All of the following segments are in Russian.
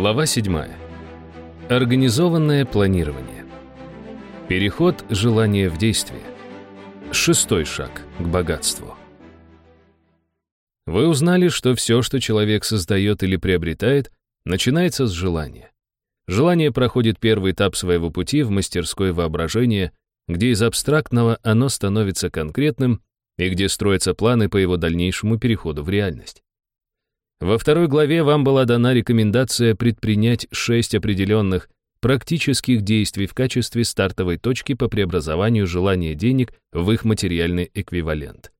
Глава 7. Организованное планирование. Переход желания в действие. Шестой шаг к богатству. Вы узнали, что все, что человек создает или приобретает, начинается с желания. Желание проходит первый этап своего пути в мастерской воображения, где из абстрактного оно становится конкретным и где строятся планы по его дальнейшему переходу в реальность. Во второй главе вам была дана рекомендация предпринять шесть определенных практических действий в качестве стартовой точки по преобразованию желания денег в их материальный эквивалент.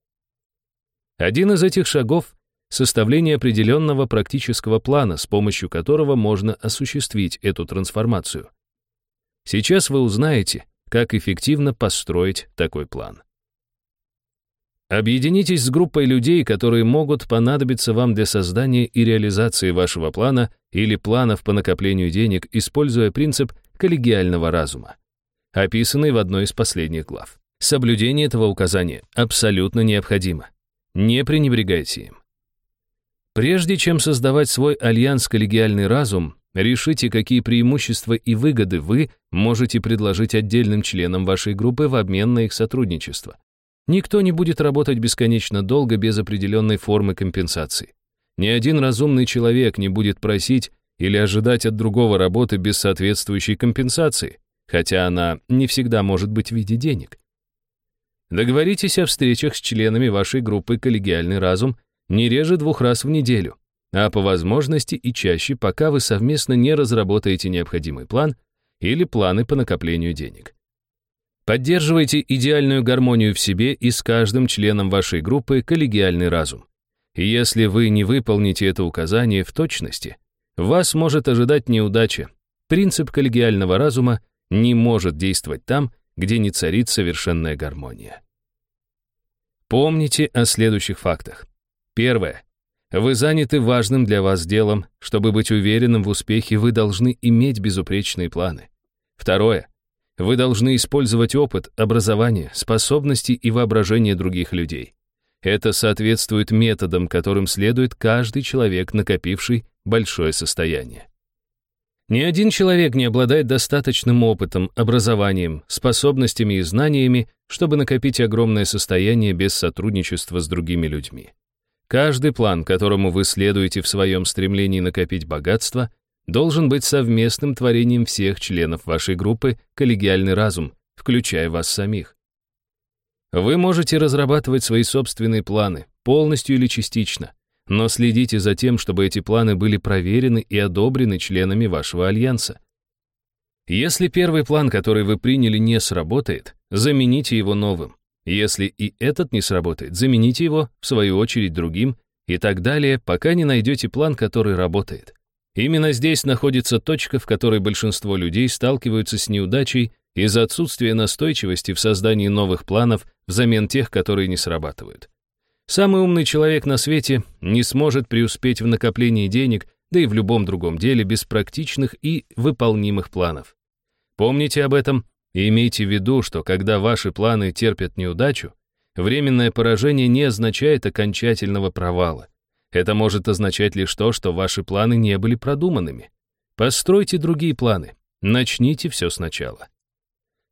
Один из этих шагов — составление определенного практического плана, с помощью которого можно осуществить эту трансформацию. Сейчас вы узнаете, как эффективно построить такой план. Объединитесь с группой людей, которые могут понадобиться вам для создания и реализации вашего плана или планов по накоплению денег, используя принцип коллегиального разума, описанный в одной из последних глав. Соблюдение этого указания абсолютно необходимо. Не пренебрегайте им. Прежде чем создавать свой альянс коллегиальный разум, решите, какие преимущества и выгоды вы можете предложить отдельным членам вашей группы в обмен на их сотрудничество. Никто не будет работать бесконечно долго без определенной формы компенсации. Ни один разумный человек не будет просить или ожидать от другого работы без соответствующей компенсации, хотя она не всегда может быть в виде денег. Договоритесь о встречах с членами вашей группы «Коллегиальный разум» не реже двух раз в неделю, а по возможности и чаще, пока вы совместно не разработаете необходимый план или планы по накоплению денег. Поддерживайте идеальную гармонию в себе и с каждым членом вашей группы коллегиальный разум. И если вы не выполните это указание в точности, вас может ожидать неудача. Принцип коллегиального разума не может действовать там, где не царит совершенная гармония. Помните о следующих фактах. Первое. Вы заняты важным для вас делом. Чтобы быть уверенным в успехе, вы должны иметь безупречные планы. Второе. Вы должны использовать опыт, образование, способности и воображение других людей. Это соответствует методам, которым следует каждый человек, накопивший большое состояние. Ни один человек не обладает достаточным опытом, образованием, способностями и знаниями, чтобы накопить огромное состояние без сотрудничества с другими людьми. Каждый план, которому вы следуете в своем стремлении накопить богатство, должен быть совместным творением всех членов вашей группы «Коллегиальный разум», включая вас самих. Вы можете разрабатывать свои собственные планы, полностью или частично, но следите за тем, чтобы эти планы были проверены и одобрены членами вашего альянса. Если первый план, который вы приняли, не сработает, замените его новым. Если и этот не сработает, замените его, в свою очередь, другим, и так далее, пока не найдете план, который работает. Именно здесь находится точка, в которой большинство людей сталкиваются с неудачей из-за отсутствия настойчивости в создании новых планов взамен тех, которые не срабатывают. Самый умный человек на свете не сможет преуспеть в накоплении денег, да и в любом другом деле без практичных и выполнимых планов. Помните об этом и имейте в виду, что когда ваши планы терпят неудачу, временное поражение не означает окончательного провала. Это может означать лишь то, что ваши планы не были продуманными. Постройте другие планы. Начните все сначала.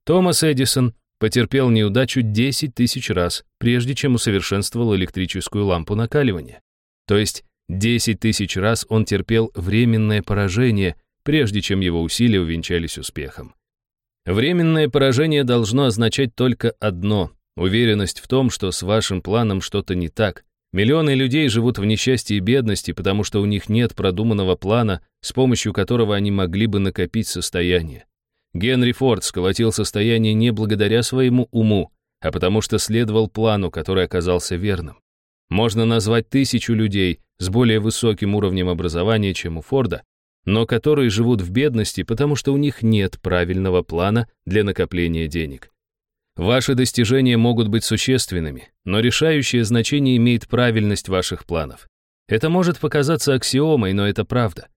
Томас Эдисон потерпел неудачу 10 тысяч раз, прежде чем усовершенствовал электрическую лампу накаливания. То есть 10 тысяч раз он терпел временное поражение, прежде чем его усилия увенчались успехом. Временное поражение должно означать только одно — уверенность в том, что с вашим планом что-то не так, Миллионы людей живут в несчастье и бедности, потому что у них нет продуманного плана, с помощью которого они могли бы накопить состояние. Генри Форд сколотил состояние не благодаря своему уму, а потому что следовал плану, который оказался верным. Можно назвать тысячу людей с более высоким уровнем образования, чем у Форда, но которые живут в бедности, потому что у них нет правильного плана для накопления денег. Ваши достижения могут быть существенными, но решающее значение имеет правильность ваших планов. Это может показаться аксиомой, но это правда.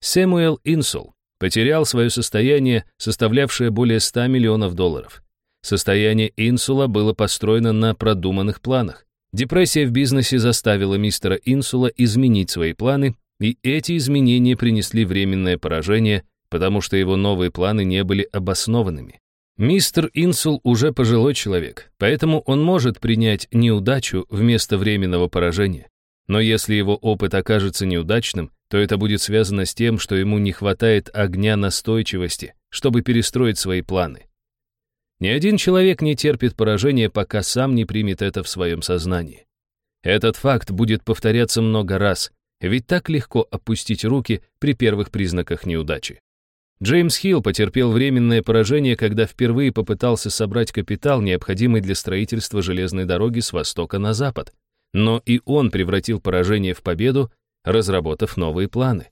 Сэмуэл Инсул потерял свое состояние, составлявшее более 100 миллионов долларов. Состояние Инсула было построено на продуманных планах. Депрессия в бизнесе заставила мистера Инсула изменить свои планы и эти изменения принесли временное поражение, потому что его новые планы не были обоснованными. Мистер Инсул уже пожилой человек, поэтому он может принять неудачу вместо временного поражения. Но если его опыт окажется неудачным, то это будет связано с тем, что ему не хватает огня настойчивости, чтобы перестроить свои планы. Ни один человек не терпит поражения, пока сам не примет это в своем сознании. Этот факт будет повторяться много раз, ведь так легко опустить руки при первых признаках неудачи. Джеймс Хилл потерпел временное поражение, когда впервые попытался собрать капитал, необходимый для строительства железной дороги с востока на запад. Но и он превратил поражение в победу, разработав новые планы.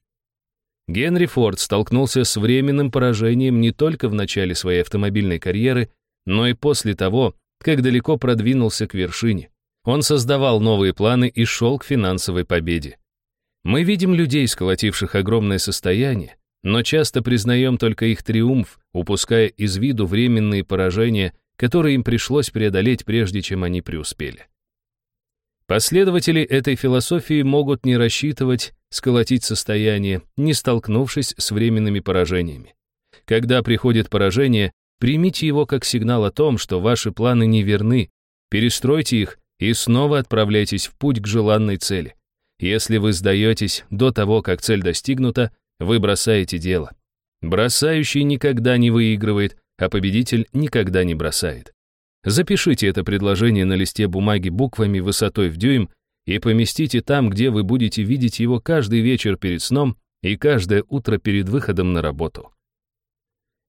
Генри Форд столкнулся с временным поражением не только в начале своей автомобильной карьеры, но и после того, как далеко продвинулся к вершине. Он создавал новые планы и шел к финансовой победе. Мы видим людей, сколотивших огромное состояние, но часто признаем только их триумф, упуская из виду временные поражения, которые им пришлось преодолеть, прежде чем они преуспели. Последователи этой философии могут не рассчитывать сколотить состояние, не столкнувшись с временными поражениями. Когда приходит поражение, примите его как сигнал о том, что ваши планы не верны, перестройте их и снова отправляйтесь в путь к желанной цели. Если вы сдаетесь до того, как цель достигнута, вы бросаете дело. Бросающий никогда не выигрывает, а победитель никогда не бросает. Запишите это предложение на листе бумаги буквами высотой в дюйм и поместите там, где вы будете видеть его каждый вечер перед сном и каждое утро перед выходом на работу.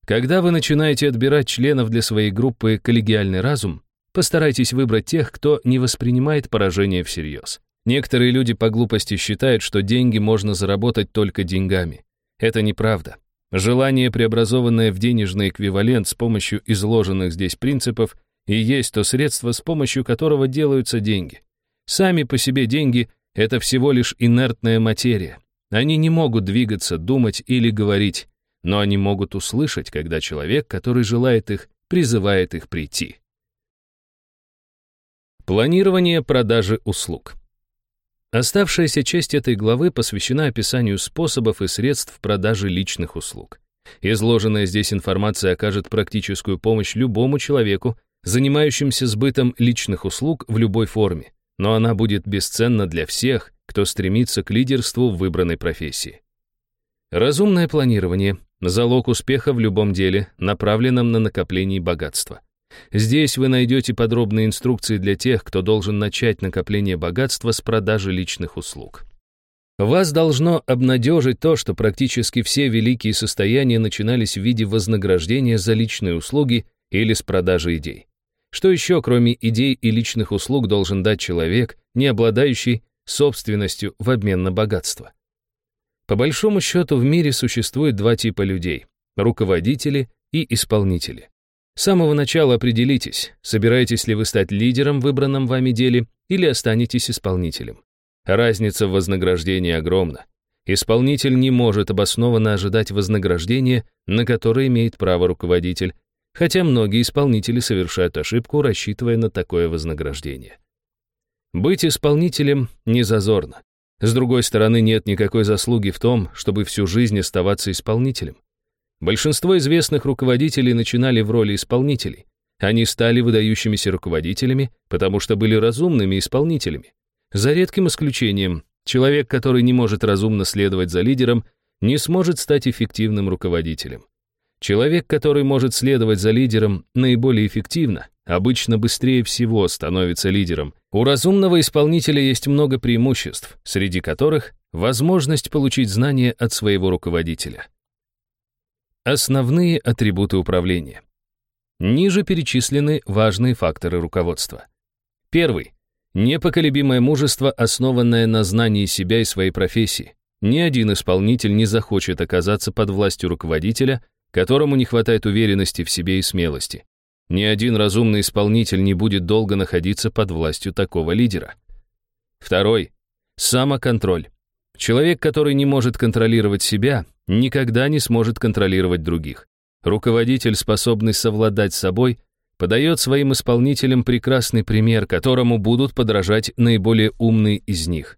Когда вы начинаете отбирать членов для своей группы «Коллегиальный разум», постарайтесь выбрать тех, кто не воспринимает поражение всерьез. Некоторые люди по глупости считают, что деньги можно заработать только деньгами. Это неправда. Желание, преобразованное в денежный эквивалент с помощью изложенных здесь принципов, и есть то средство, с помощью которого делаются деньги. Сами по себе деньги — это всего лишь инертная материя. Они не могут двигаться, думать или говорить, но они могут услышать, когда человек, который желает их, призывает их прийти. Планирование продажи услуг. Оставшаяся часть этой главы посвящена описанию способов и средств продажи личных услуг. Изложенная здесь информация окажет практическую помощь любому человеку, занимающимся сбытом личных услуг в любой форме, но она будет бесценна для всех, кто стремится к лидерству в выбранной профессии. Разумное планирование – залог успеха в любом деле, направленном на накопление богатства. Здесь вы найдете подробные инструкции для тех, кто должен начать накопление богатства с продажи личных услуг. Вас должно обнадежить то, что практически все великие состояния начинались в виде вознаграждения за личные услуги или с продажи идей. Что еще, кроме идей и личных услуг, должен дать человек, не обладающий собственностью в обмен на богатство? По большому счету в мире существует два типа людей – руководители и исполнители. С самого начала определитесь, собираетесь ли вы стать лидером в выбранном вами деле или останетесь исполнителем. Разница в вознаграждении огромна. Исполнитель не может обоснованно ожидать вознаграждения, на которое имеет право руководитель, хотя многие исполнители совершают ошибку, рассчитывая на такое вознаграждение. Быть исполнителем не зазорно. С другой стороны, нет никакой заслуги в том, чтобы всю жизнь оставаться исполнителем. Большинство известных руководителей начинали в роли исполнителей. Они стали выдающимися руководителями, потому что были разумными исполнителями. За редким исключением, человек, который не может разумно следовать за лидером, не сможет стать эффективным руководителем. Человек, который может следовать за лидером наиболее эффективно, обычно быстрее всего становится лидером. У разумного исполнителя есть много преимуществ, среди которых возможность получить знания от своего руководителя. Основные атрибуты управления. Ниже перечислены важные факторы руководства. Первый. Непоколебимое мужество, основанное на знании себя и своей профессии. Ни один исполнитель не захочет оказаться под властью руководителя, которому не хватает уверенности в себе и смелости. Ни один разумный исполнитель не будет долго находиться под властью такого лидера. Второй. Самоконтроль. Человек, который не может контролировать себя, никогда не сможет контролировать других. Руководитель, способный совладать с собой, подает своим исполнителям прекрасный пример, которому будут подражать наиболее умные из них.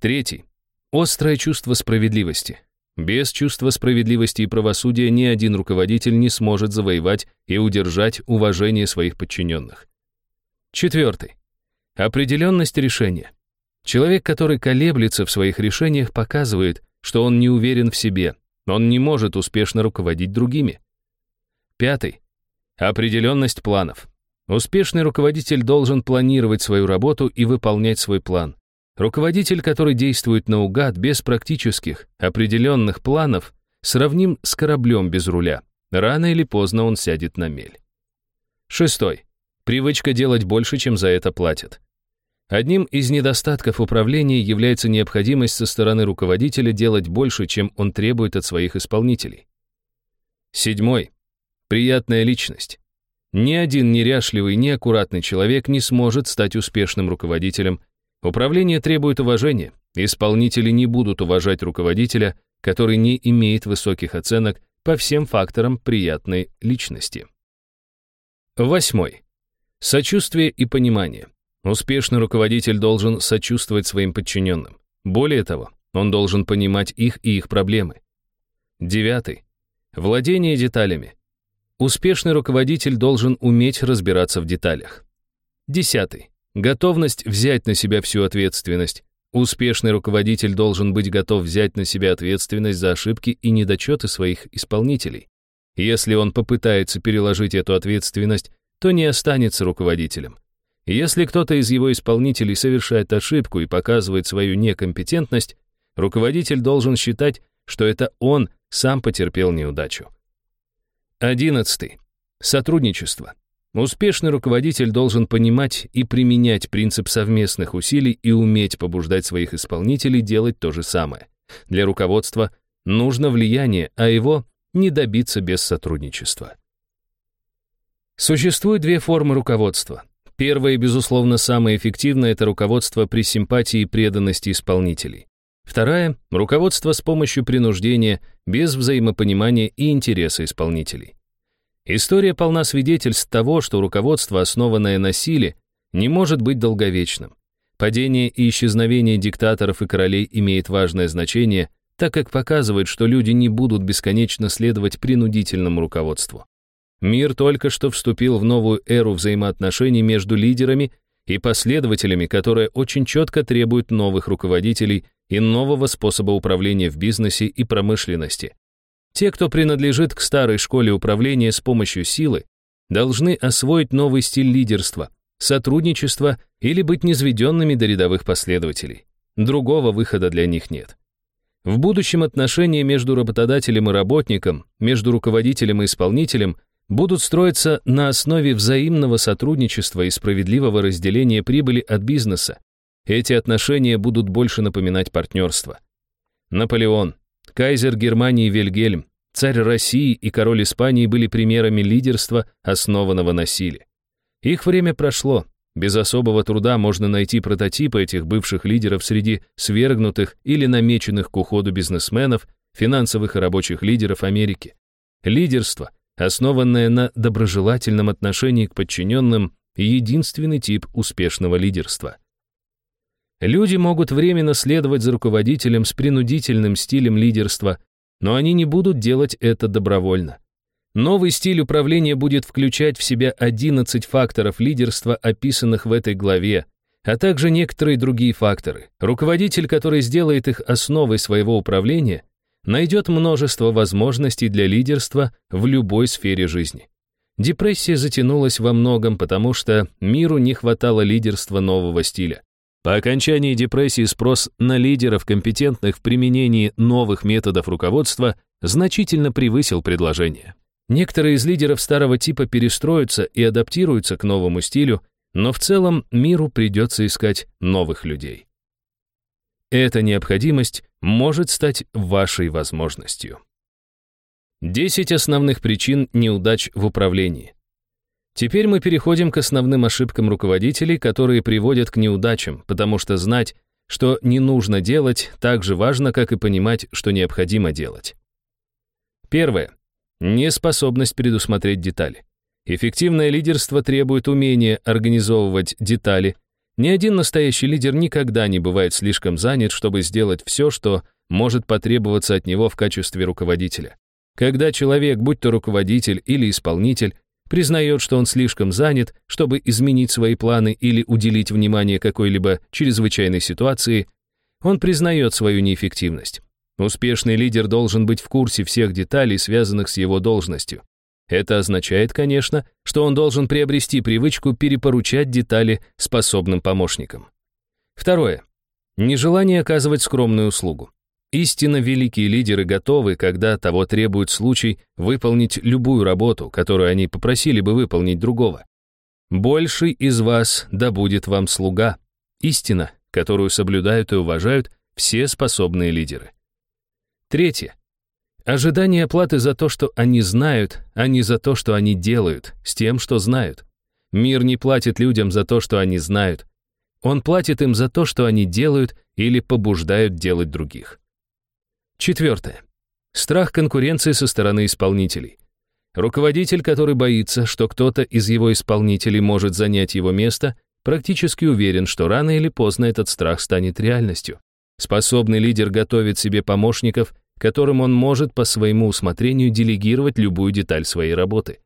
Третий. Острое чувство справедливости. Без чувства справедливости и правосудия ни один руководитель не сможет завоевать и удержать уважение своих подчиненных. Четвертый. Определенность решения. Человек, который колеблется в своих решениях, показывает, что он не уверен в себе, он не может успешно руководить другими. Пятый. Определенность планов. Успешный руководитель должен планировать свою работу и выполнять свой план. Руководитель, который действует наугад, без практических, определенных планов, сравним с кораблем без руля. Рано или поздно он сядет на мель. Шестой. Привычка делать больше, чем за это платят. Одним из недостатков управления является необходимость со стороны руководителя делать больше, чем он требует от своих исполнителей. Седьмой. Приятная личность. Ни один неряшливый, неаккуратный человек не сможет стать успешным руководителем. Управление требует уважения. Исполнители не будут уважать руководителя, который не имеет высоких оценок по всем факторам приятной личности. Восьмой. Сочувствие и понимание. Успешный руководитель должен сочувствовать своим подчиненным. Более того, он должен понимать их и их проблемы. Девятый. Владение деталями. Успешный руководитель должен уметь разбираться в деталях. Десятый. Готовность взять на себя всю ответственность. Успешный руководитель должен быть готов взять на себя ответственность за ошибки и недочеты своих исполнителей. Если он попытается переложить эту ответственность, то не останется руководителем. Если кто-то из его исполнителей совершает ошибку и показывает свою некомпетентность, руководитель должен считать, что это он сам потерпел неудачу. 11. Сотрудничество. Успешный руководитель должен понимать и применять принцип совместных усилий и уметь побуждать своих исполнителей делать то же самое. Для руководства нужно влияние, а его не добиться без сотрудничества. Существует две формы руководства. Первое, безусловно, самое эффективное – это руководство при симпатии и преданности исполнителей. Вторая – руководство с помощью принуждения, без взаимопонимания и интереса исполнителей. История полна свидетельств того, что руководство, основанное на силе, не может быть долговечным. Падение и исчезновение диктаторов и королей имеет важное значение, так как показывает, что люди не будут бесконечно следовать принудительному руководству. Мир только что вступил в новую эру взаимоотношений между лидерами и последователями, которая очень четко требует новых руководителей и нового способа управления в бизнесе и промышленности. Те, кто принадлежит к старой школе управления с помощью силы, должны освоить новый стиль лидерства, сотрудничества или быть низведенными до рядовых последователей. Другого выхода для них нет. В будущем отношения между работодателем и работником, между руководителем и исполнителем – будут строиться на основе взаимного сотрудничества и справедливого разделения прибыли от бизнеса. Эти отношения будут больше напоминать партнерство. Наполеон, кайзер Германии Вильгельм, царь России и король Испании были примерами лидерства, основанного на силе. Их время прошло. Без особого труда можно найти прототипы этих бывших лидеров среди свергнутых или намеченных к уходу бизнесменов, финансовых и рабочих лидеров Америки. Лидерство — основанная на доброжелательном отношении к подчиненным, единственный тип успешного лидерства. Люди могут временно следовать за руководителем с принудительным стилем лидерства, но они не будут делать это добровольно. Новый стиль управления будет включать в себя 11 факторов лидерства, описанных в этой главе, а также некоторые другие факторы. Руководитель, который сделает их основой своего управления, найдет множество возможностей для лидерства в любой сфере жизни. Депрессия затянулась во многом, потому что миру не хватало лидерства нового стиля. По окончании депрессии спрос на лидеров, компетентных в применении новых методов руководства, значительно превысил предложение. Некоторые из лидеров старого типа перестроятся и адаптируются к новому стилю, но в целом миру придется искать новых людей. Эта необходимость может стать вашей возможностью. 10 основных причин неудач в управлении. Теперь мы переходим к основным ошибкам руководителей, которые приводят к неудачам, потому что знать, что не нужно делать, так же важно, как и понимать, что необходимо делать. Первое. Неспособность предусмотреть детали. Эффективное лидерство требует умения организовывать детали, Ни один настоящий лидер никогда не бывает слишком занят, чтобы сделать все, что может потребоваться от него в качестве руководителя. Когда человек, будь то руководитель или исполнитель, признает, что он слишком занят, чтобы изменить свои планы или уделить внимание какой-либо чрезвычайной ситуации, он признает свою неэффективность. Успешный лидер должен быть в курсе всех деталей, связанных с его должностью. Это означает, конечно, что он должен приобрести привычку перепоручать детали способным помощникам. Второе. Нежелание оказывать скромную услугу. Истинно великие лидеры готовы, когда того требует случай, выполнить любую работу, которую они попросили бы выполнить другого. «Больший из вас да будет вам слуга» — истина, которую соблюдают и уважают все способные лидеры. Третье. Ожидание оплаты за то, что они знают, а не за то, что они делают, с тем, что знают. Мир не платит людям за то, что они знают. Он платит им за то, что они делают или побуждают делать других. Четвертое. Страх конкуренции со стороны исполнителей. Руководитель, который боится, что кто-то из его исполнителей может занять его место, практически уверен, что рано или поздно этот страх станет реальностью. Способный лидер готовит себе помощников, которым он может по своему усмотрению делегировать любую деталь своей работы.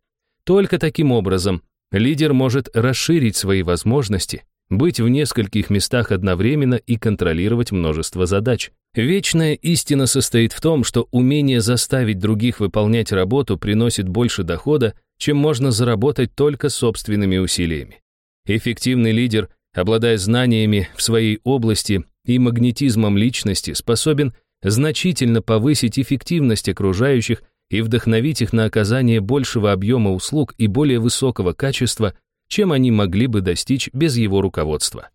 Только таким образом лидер может расширить свои возможности, быть в нескольких местах одновременно и контролировать множество задач. Вечная истина состоит в том, что умение заставить других выполнять работу приносит больше дохода, чем можно заработать только собственными усилиями. Эффективный лидер, обладая знаниями в своей области и магнетизмом личности, способен значительно повысить эффективность окружающих и вдохновить их на оказание большего объема услуг и более высокого качества, чем они могли бы достичь без его руководства.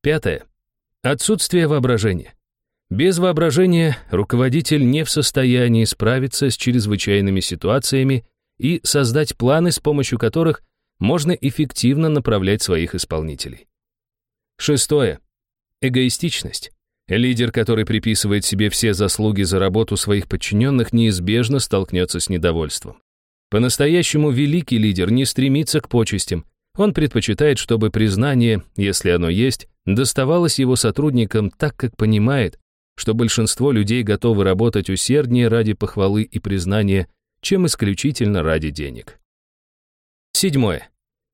Пятое. Отсутствие воображения. Без воображения руководитель не в состоянии справиться с чрезвычайными ситуациями и создать планы, с помощью которых можно эффективно направлять своих исполнителей. Шестое. Эгоистичность. Лидер, который приписывает себе все заслуги за работу своих подчиненных, неизбежно столкнется с недовольством. По-настоящему великий лидер не стремится к почестям, он предпочитает, чтобы признание, если оно есть, доставалось его сотрудникам так, как понимает, что большинство людей готовы работать усерднее ради похвалы и признания, чем исключительно ради денег. Седьмое.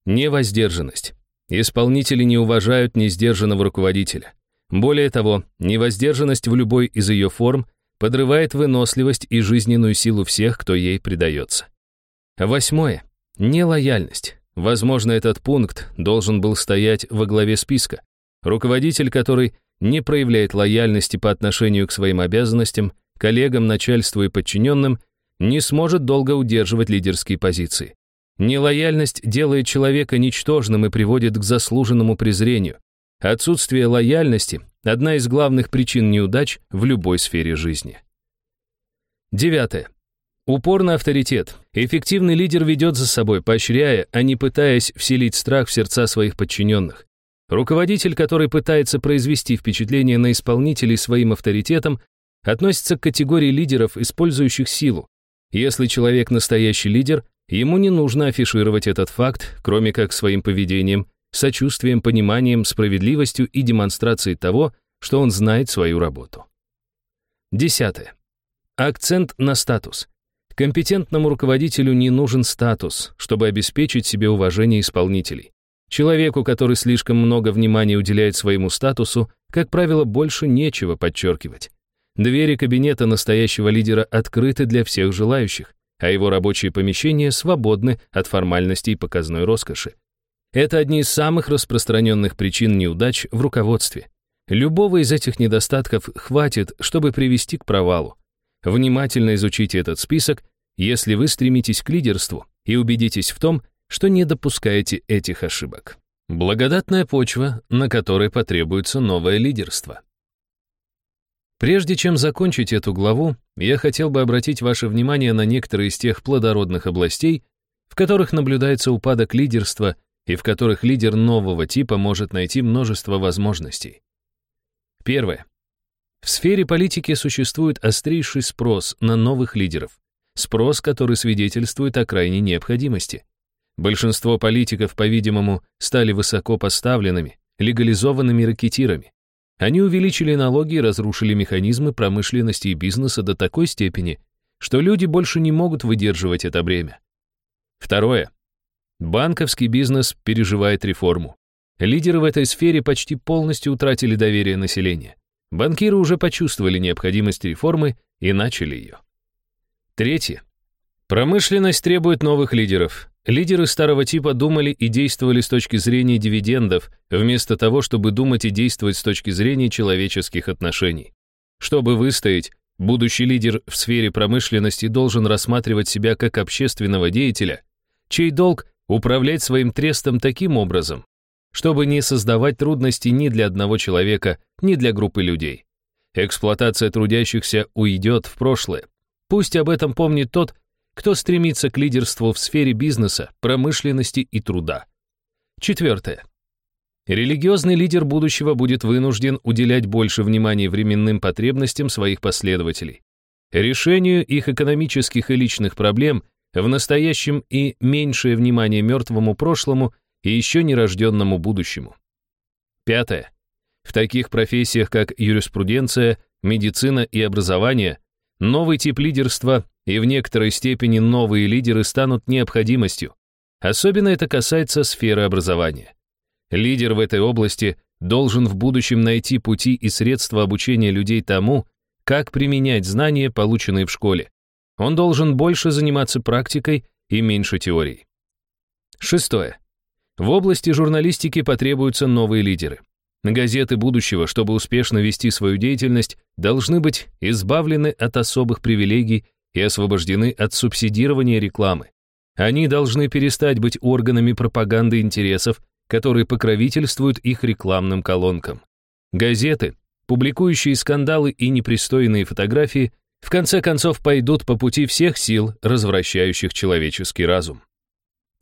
Невоздержанность. Исполнители не уважают несдержанного руководителя. Более того, невоздержанность в любой из ее форм подрывает выносливость и жизненную силу всех, кто ей предается. Восьмое. Нелояльность. Возможно, этот пункт должен был стоять во главе списка. Руководитель, который не проявляет лояльности по отношению к своим обязанностям, коллегам, начальству и подчиненным, не сможет долго удерживать лидерские позиции. Нелояльность делает человека ничтожным и приводит к заслуженному презрению. Отсутствие лояльности – одна из главных причин неудач в любой сфере жизни. Девятое. Упор на авторитет. Эффективный лидер ведет за собой, поощряя, а не пытаясь вселить страх в сердца своих подчиненных. Руководитель, который пытается произвести впечатление на исполнителей своим авторитетом, относится к категории лидеров, использующих силу. Если человек настоящий лидер, ему не нужно афишировать этот факт, кроме как своим поведением, сочувствием, пониманием, справедливостью и демонстрацией того, что он знает свою работу. Десятое. Акцент на статус. Компетентному руководителю не нужен статус, чтобы обеспечить себе уважение исполнителей. Человеку, который слишком много внимания уделяет своему статусу, как правило, больше нечего подчеркивать. Двери кабинета настоящего лидера открыты для всех желающих, а его рабочие помещения свободны от формальностей и показной роскоши. Это одни из самых распространенных причин неудач в руководстве. Любого из этих недостатков хватит, чтобы привести к провалу. Внимательно изучите этот список, если вы стремитесь к лидерству и убедитесь в том, что не допускаете этих ошибок. Благодатная почва, на которой потребуется новое лидерство. Прежде чем закончить эту главу, я хотел бы обратить ваше внимание на некоторые из тех плодородных областей, в которых наблюдается упадок лидерства и в которых лидер нового типа может найти множество возможностей. Первое. В сфере политики существует острейший спрос на новых лидеров. Спрос, который свидетельствует о крайней необходимости. Большинство политиков, по-видимому, стали высоко поставленными, легализованными ракетирами. Они увеличили налоги и разрушили механизмы промышленности и бизнеса до такой степени, что люди больше не могут выдерживать это бремя. Второе. Банковский бизнес переживает реформу. Лидеры в этой сфере почти полностью утратили доверие населения. Банкиры уже почувствовали необходимость реформы и начали ее. Третье. Промышленность требует новых лидеров. Лидеры старого типа думали и действовали с точки зрения дивидендов, вместо того, чтобы думать и действовать с точки зрения человеческих отношений. Чтобы выстоять, будущий лидер в сфере промышленности должен рассматривать себя как общественного деятеля, чей долг – управлять своим трестом таким образом, чтобы не создавать трудностей ни для одного человека, ни для группы людей. Эксплуатация трудящихся уйдет в прошлое. Пусть об этом помнит тот, кто стремится к лидерству в сфере бизнеса, промышленности и труда. Четвертое. Религиозный лидер будущего будет вынужден уделять больше внимания временным потребностям своих последователей, решению их экономических и личных проблем в настоящем и меньшее внимание мертвому прошлому и еще нерожденному будущему. Пятое. В таких профессиях, как юриспруденция, медицина и образование, новый тип лидерства и в некоторой степени новые лидеры станут необходимостью. Особенно это касается сферы образования. Лидер в этой области должен в будущем найти пути и средства обучения людей тому, как применять знания, полученные в школе. Он должен больше заниматься практикой и меньше теорией. Шестое. В области журналистики потребуются новые лидеры. Газеты будущего, чтобы успешно вести свою деятельность, должны быть избавлены от особых привилегий и освобождены от субсидирования рекламы. Они должны перестать быть органами пропаганды интересов, которые покровительствуют их рекламным колонкам. Газеты, публикующие скандалы и непристойные фотографии, в конце концов пойдут по пути всех сил, развращающих человеческий разум.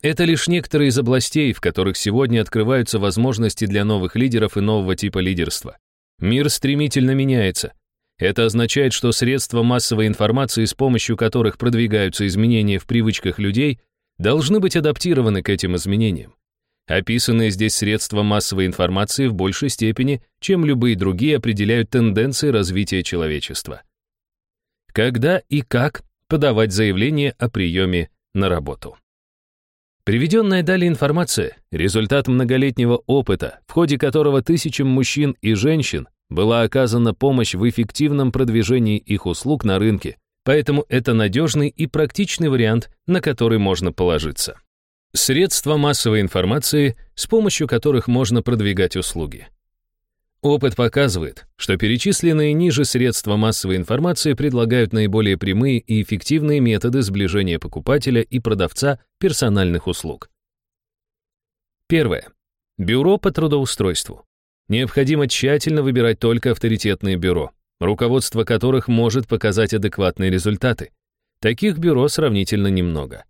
Это лишь некоторые из областей, в которых сегодня открываются возможности для новых лидеров и нового типа лидерства. Мир стремительно меняется, это означает, что средства массовой информации, с помощью которых продвигаются изменения в привычках людей, должны быть адаптированы к этим изменениям. Описанные здесь средства массовой информации в большей степени, чем любые другие, определяют тенденции развития человечества. Когда и как подавать заявление о приеме на работу. Приведенная далее информация – результат многолетнего опыта, в ходе которого тысячам мужчин и женщин была оказана помощь в эффективном продвижении их услуг на рынке, поэтому это надежный и практичный вариант, на который можно положиться. Средства массовой информации, с помощью которых можно продвигать услуги. Опыт показывает, что перечисленные ниже средства массовой информации предлагают наиболее прямые и эффективные методы сближения покупателя и продавца персональных услуг. Первое. Бюро по трудоустройству. Необходимо тщательно выбирать только авторитетные бюро, руководство которых может показать адекватные результаты. Таких бюро сравнительно немного.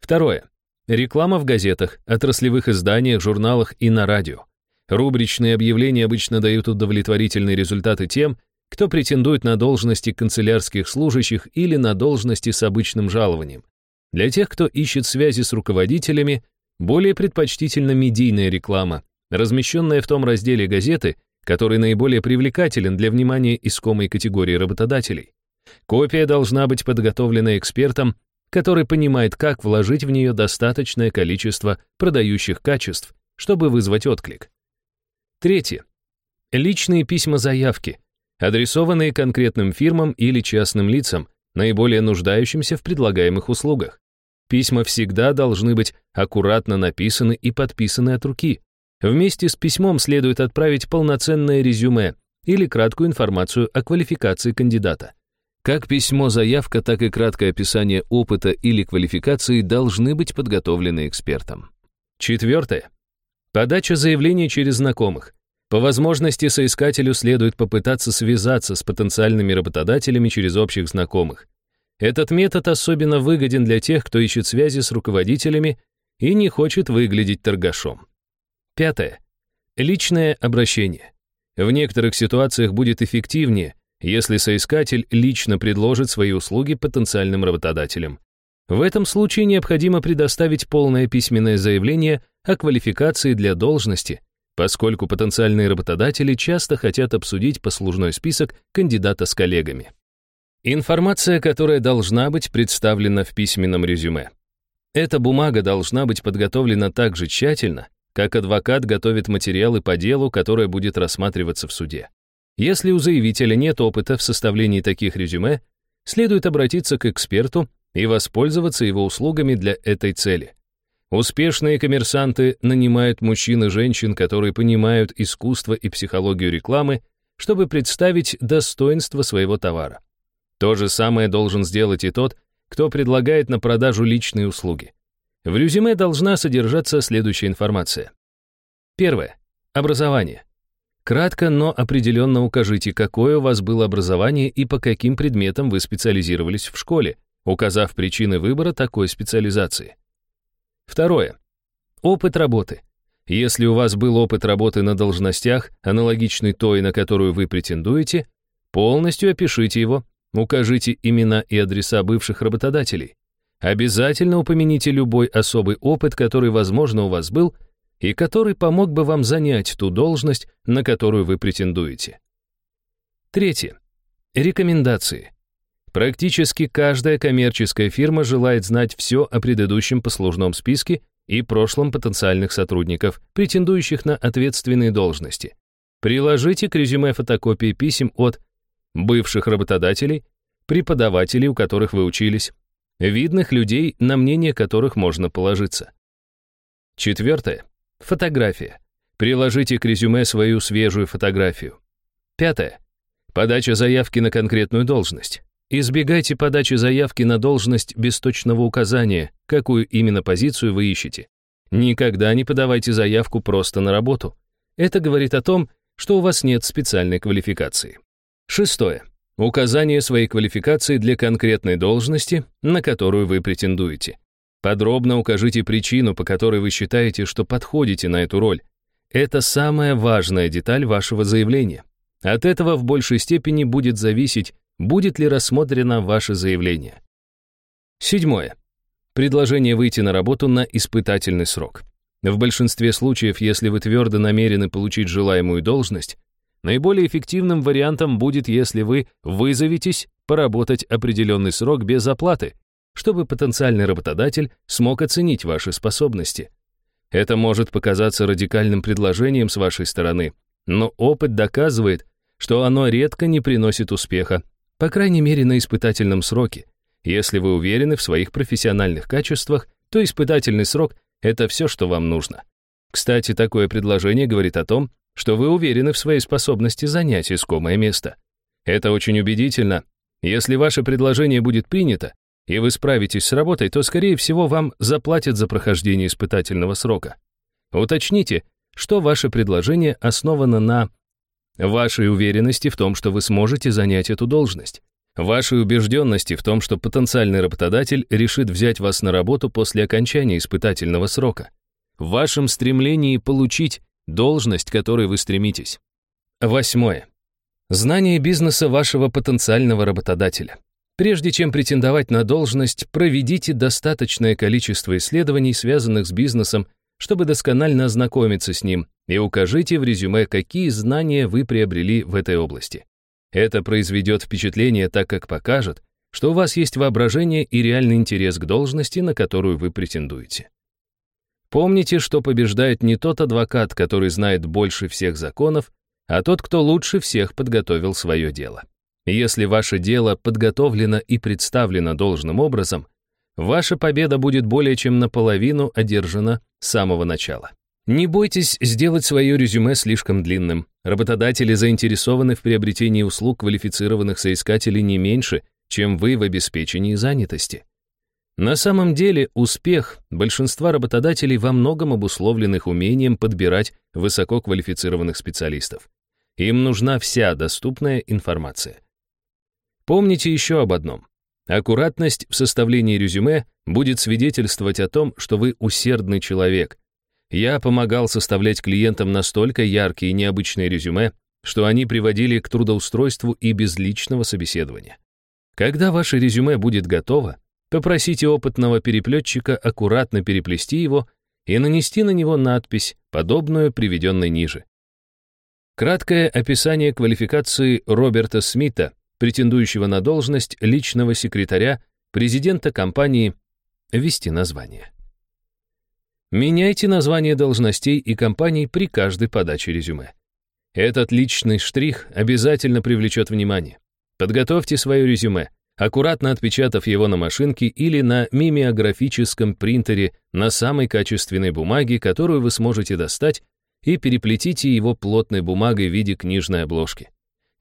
Второе. Реклама в газетах, отраслевых изданиях, журналах и на радио. Рубричные объявления обычно дают удовлетворительные результаты тем, кто претендует на должности канцелярских служащих или на должности с обычным жалованием. Для тех, кто ищет связи с руководителями, более предпочтительна медийная реклама, размещенная в том разделе газеты, который наиболее привлекателен для внимания искомой категории работодателей. Копия должна быть подготовлена экспертом, который понимает, как вложить в нее достаточное количество продающих качеств, чтобы вызвать отклик. Третье. Личные письма-заявки, адресованные конкретным фирмам или частным лицам, наиболее нуждающимся в предлагаемых услугах. Письма всегда должны быть аккуратно написаны и подписаны от руки, Вместе с письмом следует отправить полноценное резюме или краткую информацию о квалификации кандидата. Как письмо-заявка, так и краткое описание опыта или квалификации должны быть подготовлены экспертом. Четвертое. Подача заявления через знакомых. По возможности соискателю следует попытаться связаться с потенциальными работодателями через общих знакомых. Этот метод особенно выгоден для тех, кто ищет связи с руководителями и не хочет выглядеть торгашом. Пятое. Личное обращение. В некоторых ситуациях будет эффективнее, если соискатель лично предложит свои услуги потенциальным работодателям. В этом случае необходимо предоставить полное письменное заявление о квалификации для должности, поскольку потенциальные работодатели часто хотят обсудить послужной список кандидата с коллегами. Информация, которая должна быть представлена в письменном резюме. Эта бумага должна быть подготовлена так же тщательно, как адвокат готовит материалы по делу, которое будет рассматриваться в суде. Если у заявителя нет опыта в составлении таких резюме, следует обратиться к эксперту и воспользоваться его услугами для этой цели. Успешные коммерсанты нанимают мужчин и женщин, которые понимают искусство и психологию рекламы, чтобы представить достоинство своего товара. То же самое должен сделать и тот, кто предлагает на продажу личные услуги. В резюме должна содержаться следующая информация. Первое. Образование. Кратко, но определенно укажите, какое у вас было образование и по каким предметам вы специализировались в школе, указав причины выбора такой специализации. Второе. Опыт работы. Если у вас был опыт работы на должностях, аналогичный той, на которую вы претендуете, полностью опишите его, укажите имена и адреса бывших работодателей. Обязательно упомяните любой особый опыт, который, возможно, у вас был, и который помог бы вам занять ту должность, на которую вы претендуете. Третье. Рекомендации. Практически каждая коммерческая фирма желает знать все о предыдущем послужном списке и прошлом потенциальных сотрудников, претендующих на ответственные должности. Приложите к резюме фотокопии писем от бывших работодателей, преподавателей, у которых вы учились, видных людей, на мнение которых можно положиться. Четвертое. Фотография. Приложите к резюме свою свежую фотографию. Пятое. Подача заявки на конкретную должность. Избегайте подачи заявки на должность без точного указания, какую именно позицию вы ищете. Никогда не подавайте заявку просто на работу. Это говорит о том, что у вас нет специальной квалификации. Шестое. Указание своей квалификации для конкретной должности, на которую вы претендуете. Подробно укажите причину, по которой вы считаете, что подходите на эту роль. Это самая важная деталь вашего заявления. От этого в большей степени будет зависеть, будет ли рассмотрено ваше заявление. Седьмое. Предложение выйти на работу на испытательный срок. В большинстве случаев, если вы твердо намерены получить желаемую должность, наиболее эффективным вариантом будет, если вы вызоветесь поработать определенный срок без оплаты, чтобы потенциальный работодатель смог оценить ваши способности. Это может показаться радикальным предложением с вашей стороны, но опыт доказывает, что оно редко не приносит успеха по крайней мере на испытательном сроке. Если вы уверены в своих профессиональных качествах, то испытательный срок — это все, что вам нужно. Кстати, такое предложение говорит о том, что вы уверены в своей способности занять искомое место. Это очень убедительно. Если ваше предложение будет принято, и вы справитесь с работой, то, скорее всего, вам заплатят за прохождение испытательного срока. Уточните, что ваше предложение основано на Вашей уверенности в том, что вы сможете занять эту должность. Вашей убежденности в том, что потенциальный работодатель решит взять вас на работу после окончания испытательного срока. В вашем стремлении получить должность, к которой вы стремитесь. Восьмое. Знание бизнеса вашего потенциального работодателя. Прежде чем претендовать на должность, проведите достаточное количество исследований, связанных с бизнесом, чтобы досконально ознакомиться с ним, и укажите в резюме, какие знания вы приобрели в этой области. Это произведет впечатление, так как покажет, что у вас есть воображение и реальный интерес к должности, на которую вы претендуете. Помните, что побеждает не тот адвокат, который знает больше всех законов, а тот, кто лучше всех подготовил свое дело. Если ваше дело подготовлено и представлено должным образом, ваша победа будет более чем наполовину одержана с самого начала. Не бойтесь сделать свое резюме слишком длинным. Работодатели заинтересованы в приобретении услуг квалифицированных соискателей не меньше, чем вы в обеспечении занятости. На самом деле успех большинства работодателей во многом обусловлен их умением подбирать высококвалифицированных специалистов. Им нужна вся доступная информация. Помните еще об одном. Аккуратность в составлении резюме будет свидетельствовать о том, что вы усердный человек. Я помогал составлять клиентам настолько яркие и необычные резюме, что они приводили к трудоустройству и без личного собеседования. Когда ваше резюме будет готово, Попросите опытного переплетчика аккуратно переплести его и нанести на него надпись, подобную приведенной ниже. Краткое описание квалификации Роберта Смита, претендующего на должность личного секретаря президента компании «Вести название». Меняйте название должностей и компаний при каждой подаче резюме. Этот личный штрих обязательно привлечет внимание. Подготовьте свое резюме, аккуратно отпечатав его на машинке или на мимеографическом принтере на самой качественной бумаге, которую вы сможете достать, и переплетите его плотной бумагой в виде книжной обложки.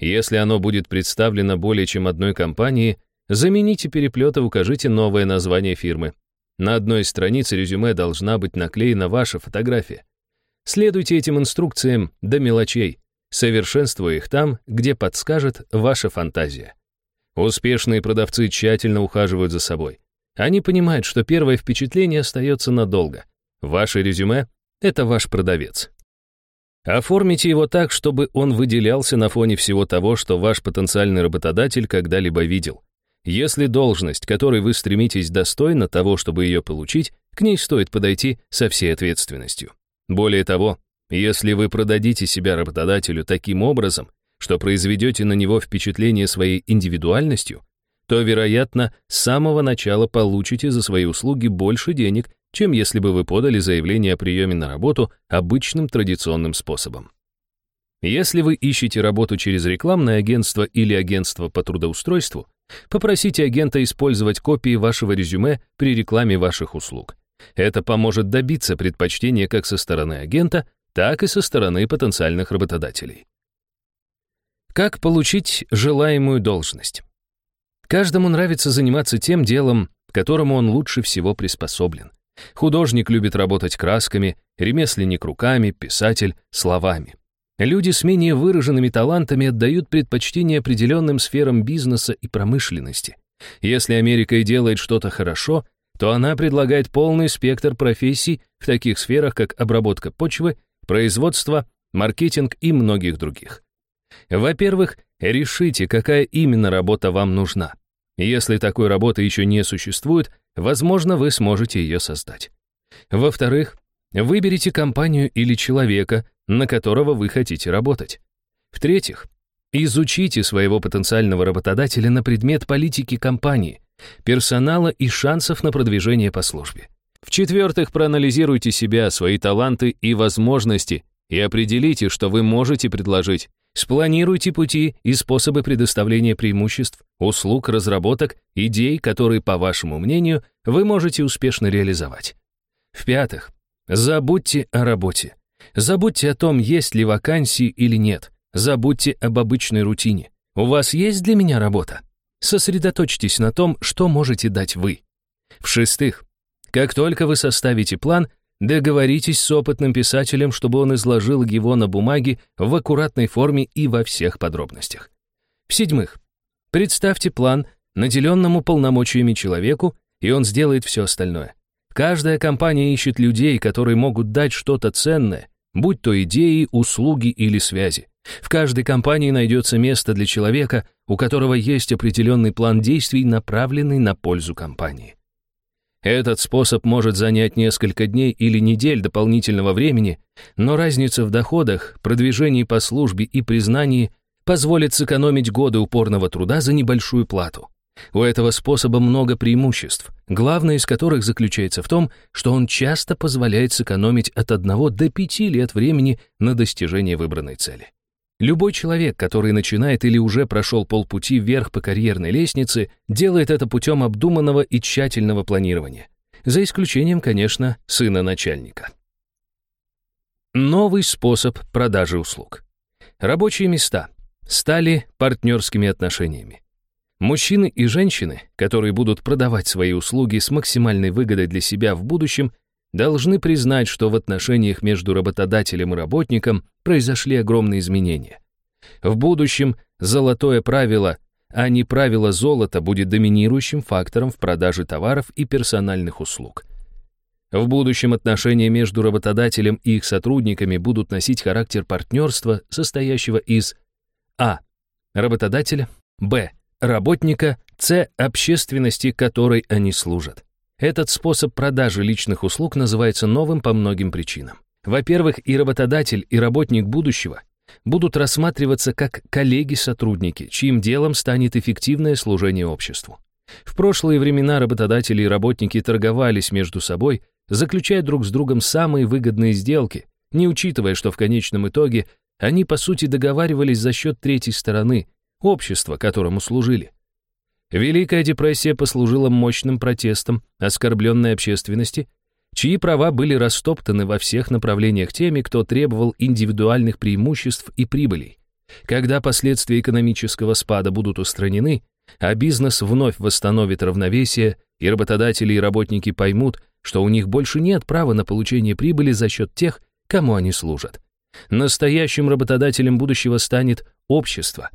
Если оно будет представлено более чем одной компании, замените переплет и укажите новое название фирмы. На одной из страниц резюме должна быть наклеена ваша фотография. Следуйте этим инструкциям до мелочей, совершенствуя их там, где подскажет ваша фантазия. Успешные продавцы тщательно ухаживают за собой. Они понимают, что первое впечатление остается надолго. Ваше резюме — это ваш продавец. Оформите его так, чтобы он выделялся на фоне всего того, что ваш потенциальный работодатель когда-либо видел. Если должность, которой вы стремитесь, достойна того, чтобы ее получить, к ней стоит подойти со всей ответственностью. Более того, если вы продадите себя работодателю таким образом, что произведете на него впечатление своей индивидуальностью, то, вероятно, с самого начала получите за свои услуги больше денег, чем если бы вы подали заявление о приеме на работу обычным традиционным способом. Если вы ищете работу через рекламное агентство или агентство по трудоустройству, попросите агента использовать копии вашего резюме при рекламе ваших услуг. Это поможет добиться предпочтения как со стороны агента, так и со стороны потенциальных работодателей. Как получить желаемую должность? Каждому нравится заниматься тем делом, к которому он лучше всего приспособлен. Художник любит работать красками, ремесленник руками, писатель словами. Люди с менее выраженными талантами отдают предпочтение определенным сферам бизнеса и промышленности. Если Америка и делает что-то хорошо, то она предлагает полный спектр профессий в таких сферах, как обработка почвы, производство, маркетинг и многих других. Во-первых, решите, какая именно работа вам нужна. Если такой работы еще не существует, возможно, вы сможете ее создать. Во-вторых, выберите компанию или человека, на которого вы хотите работать. В-третьих, изучите своего потенциального работодателя на предмет политики компании, персонала и шансов на продвижение по службе. В-четвертых, проанализируйте себя, свои таланты и возможности и определите, что вы можете предложить, Спланируйте пути и способы предоставления преимуществ, услуг, разработок, идей, которые, по вашему мнению, вы можете успешно реализовать. В-пятых, забудьте о работе. Забудьте о том, есть ли вакансии или нет. Забудьте об обычной рутине. У вас есть для меня работа? Сосредоточьтесь на том, что можете дать вы. В-шестых, как только вы составите план, Договоритесь с опытным писателем, чтобы он изложил его на бумаге в аккуратной форме и во всех подробностях. В-седьмых, представьте план наделенному полномочиями человеку, и он сделает все остальное. Каждая компания ищет людей, которые могут дать что-то ценное, будь то идеи, услуги или связи. В каждой компании найдется место для человека, у которого есть определенный план действий, направленный на пользу компании. Этот способ может занять несколько дней или недель дополнительного времени, но разница в доходах, продвижении по службе и признании позволит сэкономить годы упорного труда за небольшую плату. У этого способа много преимуществ, главное из которых заключается в том, что он часто позволяет сэкономить от 1 до 5 лет времени на достижение выбранной цели. Любой человек, который начинает или уже прошел полпути вверх по карьерной лестнице, делает это путем обдуманного и тщательного планирования. За исключением, конечно, сына начальника. Новый способ продажи услуг. Рабочие места стали партнерскими отношениями. Мужчины и женщины, которые будут продавать свои услуги с максимальной выгодой для себя в будущем, должны признать, что в отношениях между работодателем и работником произошли огромные изменения. В будущем золотое правило, а не правило золота, будет доминирующим фактором в продаже товаров и персональных услуг. В будущем отношения между работодателем и их сотрудниками будут носить характер партнерства, состоящего из а. работодателя, б. работника, С – общественности, которой они служат. Этот способ продажи личных услуг называется новым по многим причинам. Во-первых, и работодатель, и работник будущего будут рассматриваться как коллеги-сотрудники, чьим делом станет эффективное служение обществу. В прошлые времена работодатели и работники торговались между собой, заключая друг с другом самые выгодные сделки, не учитывая, что в конечном итоге они, по сути, договаривались за счет третьей стороны, общества, которому служили. Великая депрессия послужила мощным протестом оскорбленной общественности, чьи права были растоптаны во всех направлениях теми, кто требовал индивидуальных преимуществ и прибылей. Когда последствия экономического спада будут устранены, а бизнес вновь восстановит равновесие, и работодатели и работники поймут, что у них больше нет права на получение прибыли за счет тех, кому они служат. Настоящим работодателем будущего станет общество.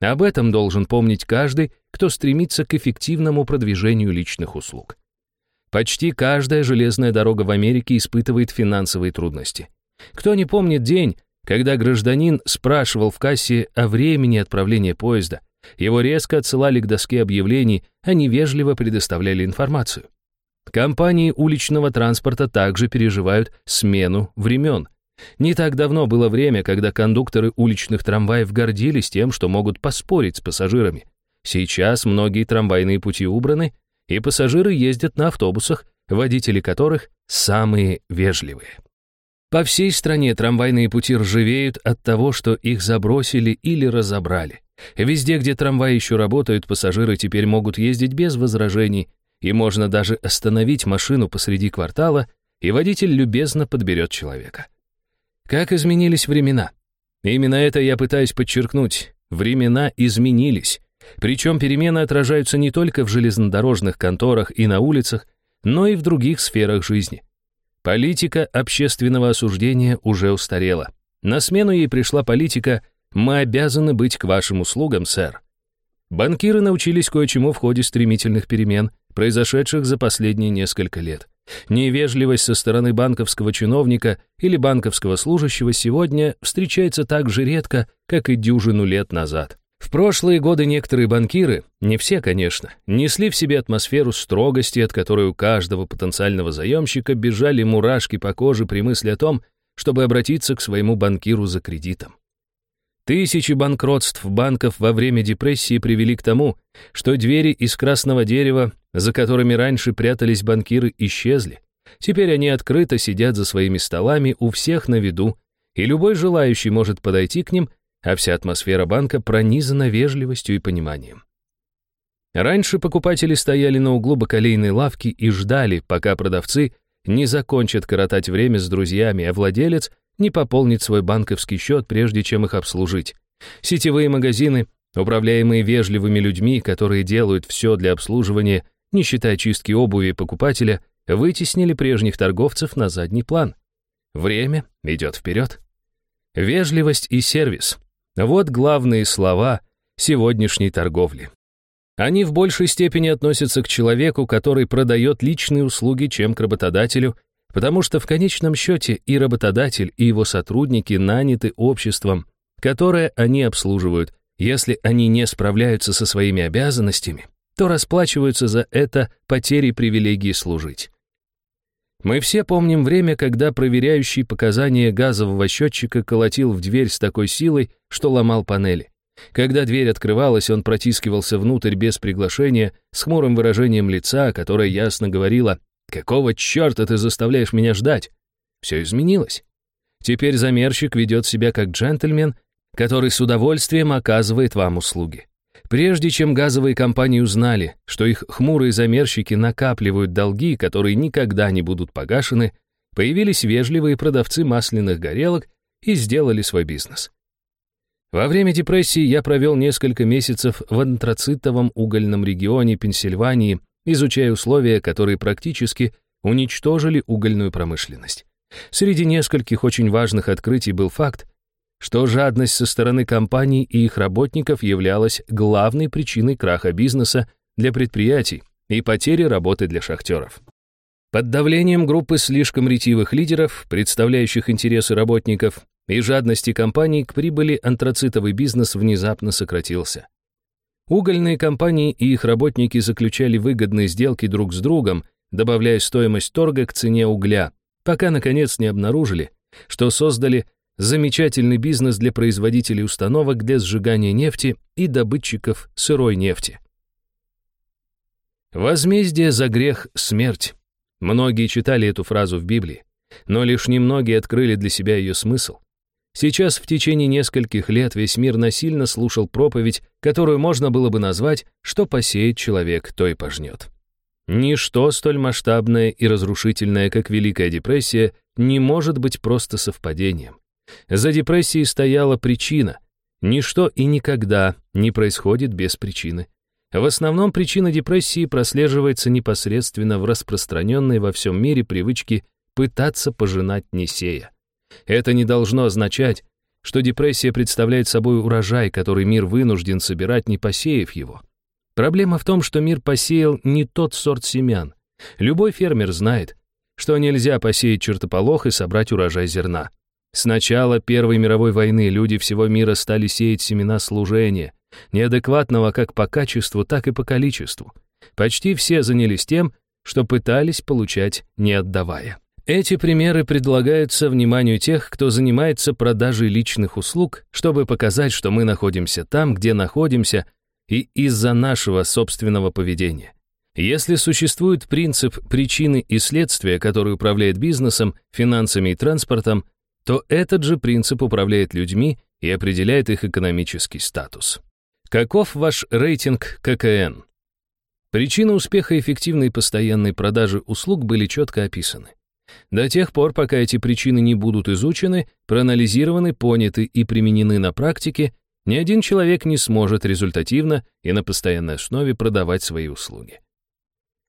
Об этом должен помнить каждый, кто стремится к эффективному продвижению личных услуг. Почти каждая железная дорога в Америке испытывает финансовые трудности. Кто не помнит день, когда гражданин спрашивал в кассе о времени отправления поезда, его резко отсылали к доске объявлений, а невежливо предоставляли информацию. Компании уличного транспорта также переживают смену времен. Не так давно было время, когда кондукторы уличных трамваев гордились тем, что могут поспорить с пассажирами. Сейчас многие трамвайные пути убраны, и пассажиры ездят на автобусах, водители которых самые вежливые. По всей стране трамвайные пути ржавеют от того, что их забросили или разобрали. Везде, где трамваи еще работают, пассажиры теперь могут ездить без возражений, и можно даже остановить машину посреди квартала, и водитель любезно подберет человека. Как изменились времена? Именно это я пытаюсь подчеркнуть. Времена изменились. Причем перемены отражаются не только в железнодорожных конторах и на улицах, но и в других сферах жизни. Политика общественного осуждения уже устарела. На смену ей пришла политика «Мы обязаны быть к вашим услугам, сэр». Банкиры научились кое-чему в ходе стремительных перемен, произошедших за последние несколько лет. Невежливость со стороны банковского чиновника или банковского служащего сегодня встречается так же редко, как и дюжину лет назад. В прошлые годы некоторые банкиры, не все, конечно, несли в себе атмосферу строгости, от которой у каждого потенциального заемщика бежали мурашки по коже при мысли о том, чтобы обратиться к своему банкиру за кредитом. Тысячи банкротств банков во время депрессии привели к тому, что двери из красного дерева, за которыми раньше прятались банкиры, исчезли. Теперь они открыто сидят за своими столами у всех на виду, и любой желающий может подойти к ним, а вся атмосфера банка пронизана вежливостью и пониманием. Раньше покупатели стояли на углу бакалейной лавки и ждали, пока продавцы не закончат коротать время с друзьями, а владелец не пополнит свой банковский счет, прежде чем их обслужить. Сетевые магазины, управляемые вежливыми людьми, которые делают все для обслуживания, не считая чистки обуви покупателя, вытеснили прежних торговцев на задний план. Время идет вперед. Вежливость и сервис — вот главные слова сегодняшней торговли. Они в большей степени относятся к человеку, который продает личные услуги, чем к работодателю, потому что в конечном счете и работодатель, и его сотрудники наняты обществом, которое они обслуживают. Если они не справляются со своими обязанностями, то расплачиваются за это потерей привилегии служить. Мы все помним время, когда проверяющий показания газового счетчика колотил в дверь с такой силой, что ломал панели. Когда дверь открывалась, он протискивался внутрь без приглашения, с хмурым выражением лица, которое ясно говорило «Какого черта ты заставляешь меня ждать?» Все изменилось. Теперь замерщик ведет себя как джентльмен, который с удовольствием оказывает вам услуги. Прежде чем газовые компании узнали, что их хмурые замерщики накапливают долги, которые никогда не будут погашены, появились вежливые продавцы масляных горелок и сделали свой бизнес. Во время депрессии я провел несколько месяцев в антрацитовом угольном регионе Пенсильвании, изучая условия, которые практически уничтожили угольную промышленность. Среди нескольких очень важных открытий был факт, что жадность со стороны компаний и их работников являлась главной причиной краха бизнеса для предприятий и потери работы для шахтеров. Под давлением группы слишком ретивых лидеров, представляющих интересы работников, и жадности компаний к прибыли антрацитовый бизнес внезапно сократился. Угольные компании и их работники заключали выгодные сделки друг с другом, добавляя стоимость торга к цене угля, пока, наконец, не обнаружили, что создали замечательный бизнес для производителей установок для сжигания нефти и добытчиков сырой нефти. Возмездие за грех — смерть. Многие читали эту фразу в Библии, но лишь немногие открыли для себя ее смысл. Сейчас в течение нескольких лет весь мир насильно слушал проповедь, которую можно было бы назвать «Что посеет человек, то и пожнет». Ничто столь масштабное и разрушительное, как Великая депрессия, не может быть просто совпадением. За депрессией стояла причина. Ничто и никогда не происходит без причины. В основном причина депрессии прослеживается непосредственно в распространенной во всем мире привычке пытаться пожинать не сея. Это не должно означать, что депрессия представляет собой урожай, который мир вынужден собирать, не посеяв его. Проблема в том, что мир посеял не тот сорт семян. Любой фермер знает, что нельзя посеять чертополох и собрать урожай зерна. С начала Первой мировой войны люди всего мира стали сеять семена служения, неадекватного как по качеству, так и по количеству. Почти все занялись тем, что пытались получать, не отдавая. Эти примеры предлагаются вниманию тех, кто занимается продажей личных услуг, чтобы показать, что мы находимся там, где находимся, и из-за нашего собственного поведения. Если существует принцип причины и следствия, который управляет бизнесом, финансами и транспортом, то этот же принцип управляет людьми и определяет их экономический статус. Каков ваш рейтинг ККН? Причины успеха эффективной постоянной продажи услуг были четко описаны. До тех пор, пока эти причины не будут изучены, проанализированы, поняты и применены на практике, ни один человек не сможет результативно и на постоянной основе продавать свои услуги.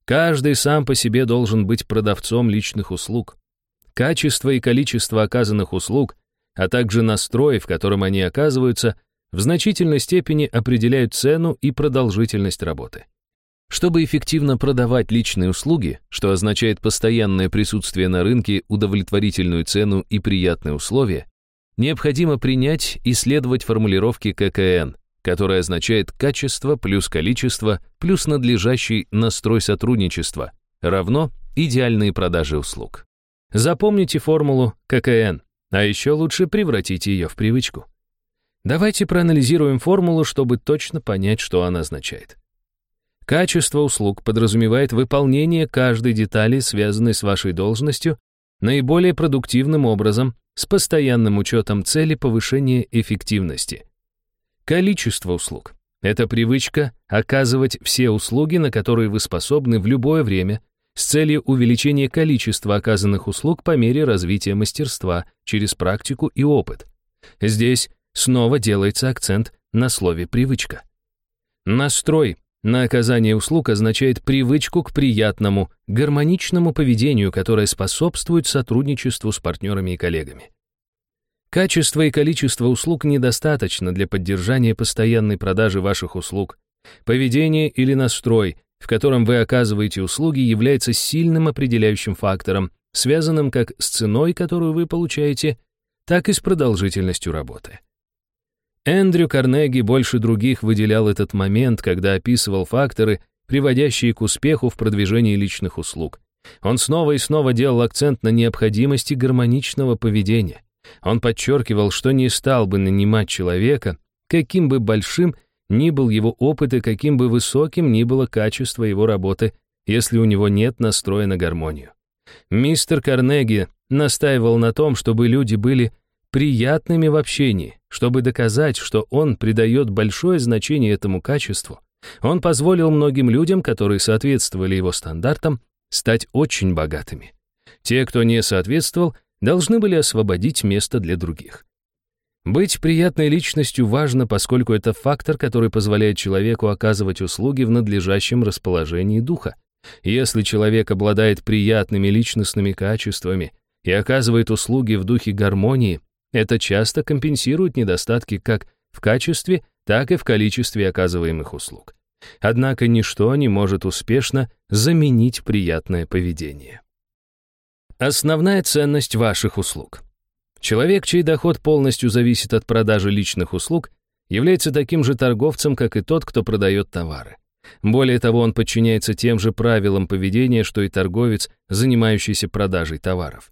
Каждый сам по себе должен быть продавцом личных услуг. Качество и количество оказанных услуг, а также настрой, в котором они оказываются, в значительной степени определяют цену и продолжительность работы. Чтобы эффективно продавать личные услуги, что означает постоянное присутствие на рынке, удовлетворительную цену и приятные условия, необходимо принять и следовать формулировке ККН, которая означает качество плюс количество плюс надлежащий настрой сотрудничества равно идеальные продажи услуг. Запомните формулу ККН, а еще лучше превратите ее в привычку. Давайте проанализируем формулу, чтобы точно понять, что она означает. Качество услуг подразумевает выполнение каждой детали, связанной с вашей должностью, наиболее продуктивным образом, с постоянным учетом цели повышения эффективности. Количество услуг — это привычка оказывать все услуги, на которые вы способны в любое время, с целью увеличения количества оказанных услуг по мере развития мастерства через практику и опыт. Здесь снова делается акцент на слове «привычка». Настрой на оказание услуг означает привычку к приятному, гармоничному поведению, которое способствует сотрудничеству с партнерами и коллегами. Качество и количество услуг недостаточно для поддержания постоянной продажи ваших услуг. Поведение или настрой, в котором вы оказываете услуги, является сильным определяющим фактором, связанным как с ценой, которую вы получаете, так и с продолжительностью работы. Эндрю Карнеги больше других выделял этот момент, когда описывал факторы, приводящие к успеху в продвижении личных услуг. Он снова и снова делал акцент на необходимости гармоничного поведения. Он подчеркивал, что не стал бы нанимать человека, каким бы большим ни был его опыт и каким бы высоким ни было качество его работы, если у него нет настроя на гармонию. Мистер Карнеги настаивал на том, чтобы люди были приятными в общении, чтобы доказать, что он придает большое значение этому качеству. Он позволил многим людям, которые соответствовали его стандартам, стать очень богатыми. Те, кто не соответствовал, должны были освободить место для других. Быть приятной личностью важно, поскольку это фактор, который позволяет человеку оказывать услуги в надлежащем расположении духа. Если человек обладает приятными личностными качествами и оказывает услуги в духе гармонии, это часто компенсирует недостатки как в качестве, так и в количестве оказываемых услуг. Однако ничто не может успешно заменить приятное поведение. Основная ценность ваших услуг. Человек, чей доход полностью зависит от продажи личных услуг, является таким же торговцем, как и тот, кто продает товары. Более того, он подчиняется тем же правилам поведения, что и торговец, занимающийся продажей товаров.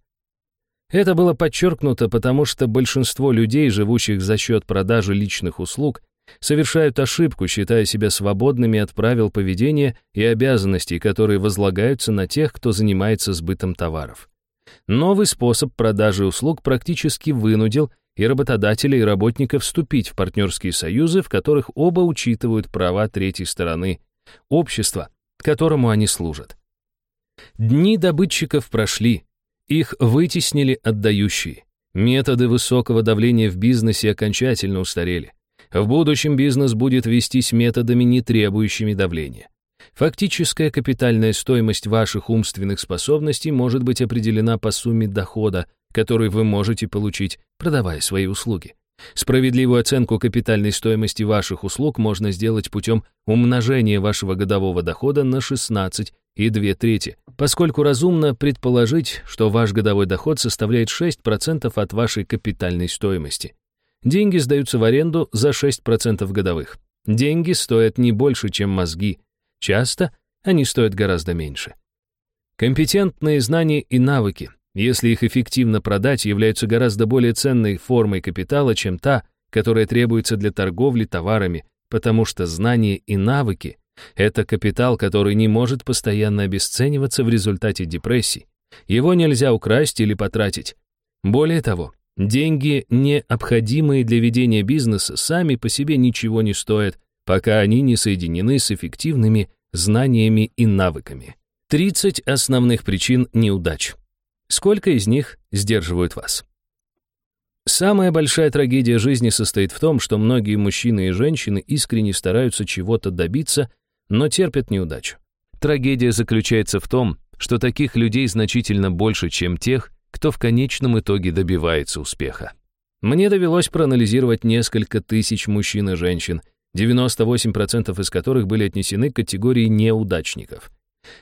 Это было подчеркнуто, потому что большинство людей, живущих за счет продажи личных услуг, совершают ошибку, считая себя свободными от правил поведения и обязанностей, которые возлагаются на тех, кто занимается сбытом товаров. Новый способ продажи услуг практически вынудил и работодателей, и работников вступить в партнерские союзы, в которых оба учитывают права третьей стороны, общества, которому они служат. Дни добытчиков прошли, их вытеснили отдающие. Методы высокого давления в бизнесе окончательно устарели. В будущем бизнес будет вестись методами, не требующими давления. Фактическая капитальная стоимость ваших умственных способностей может быть определена по сумме дохода, который вы можете получить, продавая свои услуги. Справедливую оценку капитальной стоимости ваших услуг можно сделать путем умножения вашего годового дохода на 16 и 2 трети, поскольку разумно предположить, что ваш годовой доход составляет 6% от вашей капитальной стоимости. Деньги сдаются в аренду за 6% годовых. Деньги стоят не больше, чем мозги. Часто они стоят гораздо меньше. Компетентные знания и навыки, если их эффективно продать, являются гораздо более ценной формой капитала, чем та, которая требуется для торговли товарами, потому что знания и навыки — это капитал, который не может постоянно обесцениваться в результате депрессии. Его нельзя украсть или потратить. Более того, Деньги, необходимые для ведения бизнеса, сами по себе ничего не стоят, пока они не соединены с эффективными знаниями и навыками. 30 основных причин неудач. Сколько из них сдерживают вас? Самая большая трагедия жизни состоит в том, что многие мужчины и женщины искренне стараются чего-то добиться, но терпят неудачу. Трагедия заключается в том, что таких людей значительно больше, чем тех, кто в конечном итоге добивается успеха. Мне довелось проанализировать несколько тысяч мужчин и женщин, 98% из которых были отнесены к категории неудачников.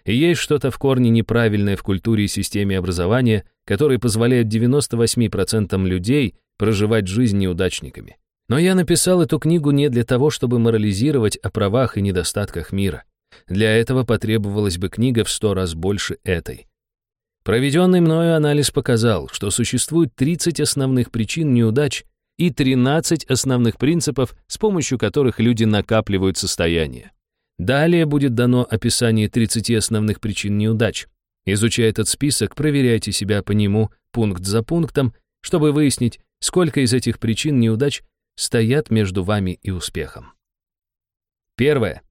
И есть что-то в корне неправильное в культуре и системе образования, которое позволяет 98% людей проживать жизнь неудачниками. Но я написал эту книгу не для того, чтобы морализировать о правах и недостатках мира. Для этого потребовалась бы книга в сто раз больше этой. Проведенный мною анализ показал, что существует 30 основных причин неудач и 13 основных принципов, с помощью которых люди накапливают состояние. Далее будет дано описание 30 основных причин неудач. Изучая этот список, проверяйте себя по нему пункт за пунктом, чтобы выяснить, сколько из этих причин неудач стоят между вами и успехом. Первое.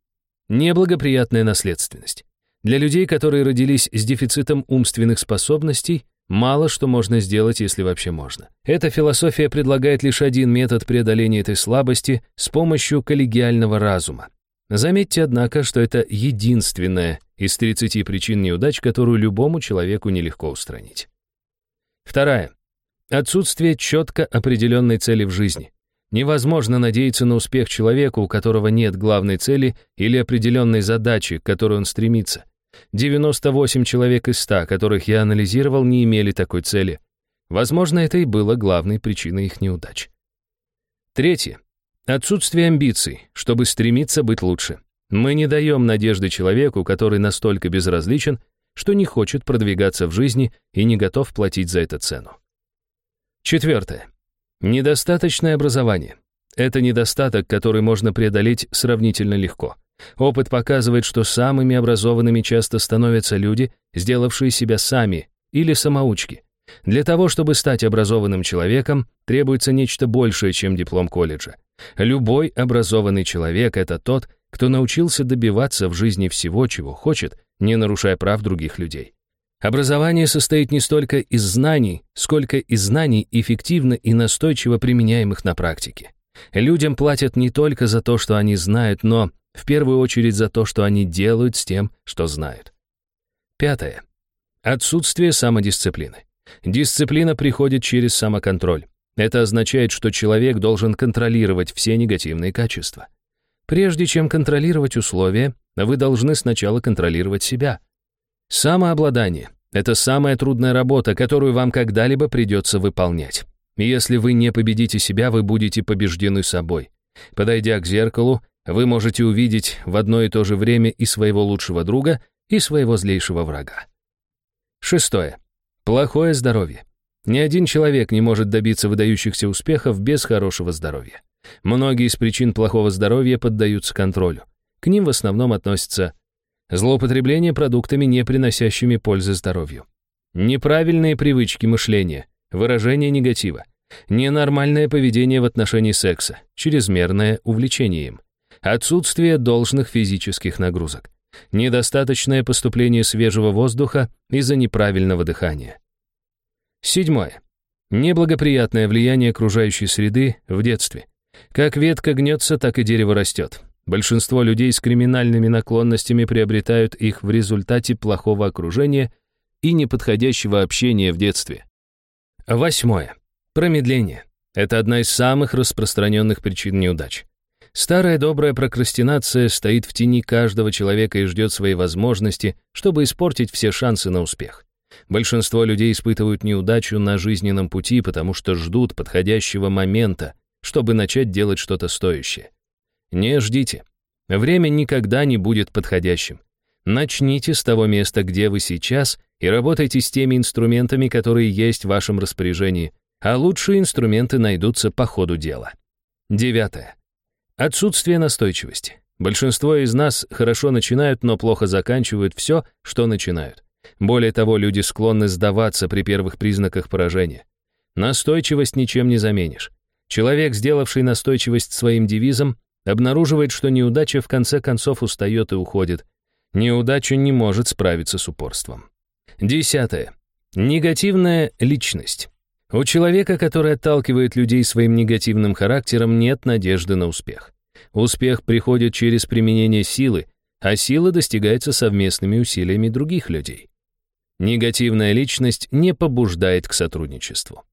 Неблагоприятная наследственность. Для людей, которые родились с дефицитом умственных способностей, мало что можно сделать, если вообще можно. Эта философия предлагает лишь один метод преодоления этой слабости с помощью коллегиального разума. Заметьте, однако, что это единственная из 30 причин неудач, которую любому человеку нелегко устранить. Вторая. Отсутствие четко определенной цели в жизни. Невозможно надеяться на успех человека, у которого нет главной цели или определенной задачи, к которой он стремится. 98 человек из 100, которых я анализировал, не имели такой цели. Возможно, это и было главной причиной их неудач. Третье. Отсутствие амбиций, чтобы стремиться быть лучше. Мы не даем надежды человеку, который настолько безразличен, что не хочет продвигаться в жизни и не готов платить за это цену. Четвертое. Недостаточное образование. Это недостаток, который можно преодолеть сравнительно легко. Опыт показывает, что самыми образованными часто становятся люди, сделавшие себя сами или самоучки. Для того, чтобы стать образованным человеком, требуется нечто большее, чем диплом колледжа. Любой образованный человек — это тот, кто научился добиваться в жизни всего, чего хочет, не нарушая прав других людей. Образование состоит не столько из знаний, сколько из знаний, эффективно и настойчиво применяемых на практике. Людям платят не только за то, что они знают, но в первую очередь за то, что они делают с тем, что знают. Пятое. Отсутствие самодисциплины. Дисциплина приходит через самоконтроль. Это означает, что человек должен контролировать все негативные качества. Прежде чем контролировать условия, вы должны сначала контролировать себя. Самообладание — это самая трудная работа, которую вам когда-либо придется выполнять. Если вы не победите себя, вы будете побеждены собой. Подойдя к зеркалу, вы можете увидеть в одно и то же время и своего лучшего друга, и своего злейшего врага. Шестое. Плохое здоровье. Ни один человек не может добиться выдающихся успехов без хорошего здоровья. Многие из причин плохого здоровья поддаются контролю. К ним в основном относятся злоупотребление продуктами, не приносящими пользы здоровью, неправильные привычки мышления, выражение негатива, ненормальное поведение в отношении секса, чрезмерное увлечение им, отсутствие должных физических нагрузок, недостаточное поступление свежего воздуха из-за неправильного дыхания. Седьмое. Неблагоприятное влияние окружающей среды в детстве. Как ветка гнется, так и дерево растет. Большинство людей с криминальными наклонностями приобретают их в результате плохого окружения и неподходящего общения в детстве. Восьмое. Промедление. Это одна из самых распространенных причин неудач. Старая добрая прокрастинация стоит в тени каждого человека и ждет своей возможности, чтобы испортить все шансы на успех. Большинство людей испытывают неудачу на жизненном пути, потому что ждут подходящего момента, чтобы начать делать что-то стоящее. Не ждите. Время никогда не будет подходящим. Начните с того места, где вы сейчас, и работайте с теми инструментами, которые есть в вашем распоряжении, а лучшие инструменты найдутся по ходу дела. Девятое. Отсутствие настойчивости. Большинство из нас хорошо начинают, но плохо заканчивают все, что начинают. Более того, люди склонны сдаваться при первых признаках поражения. Настойчивость ничем не заменишь. Человек, сделавший настойчивость своим девизом, обнаруживает, что неудача в конце концов устает и уходит. Неудача не может справиться с упорством. Десятое. Негативная личность. У человека, который отталкивает людей своим негативным характером, нет надежды на успех. Успех приходит через применение силы, а сила достигается совместными усилиями других людей. Негативная личность не побуждает к сотрудничеству.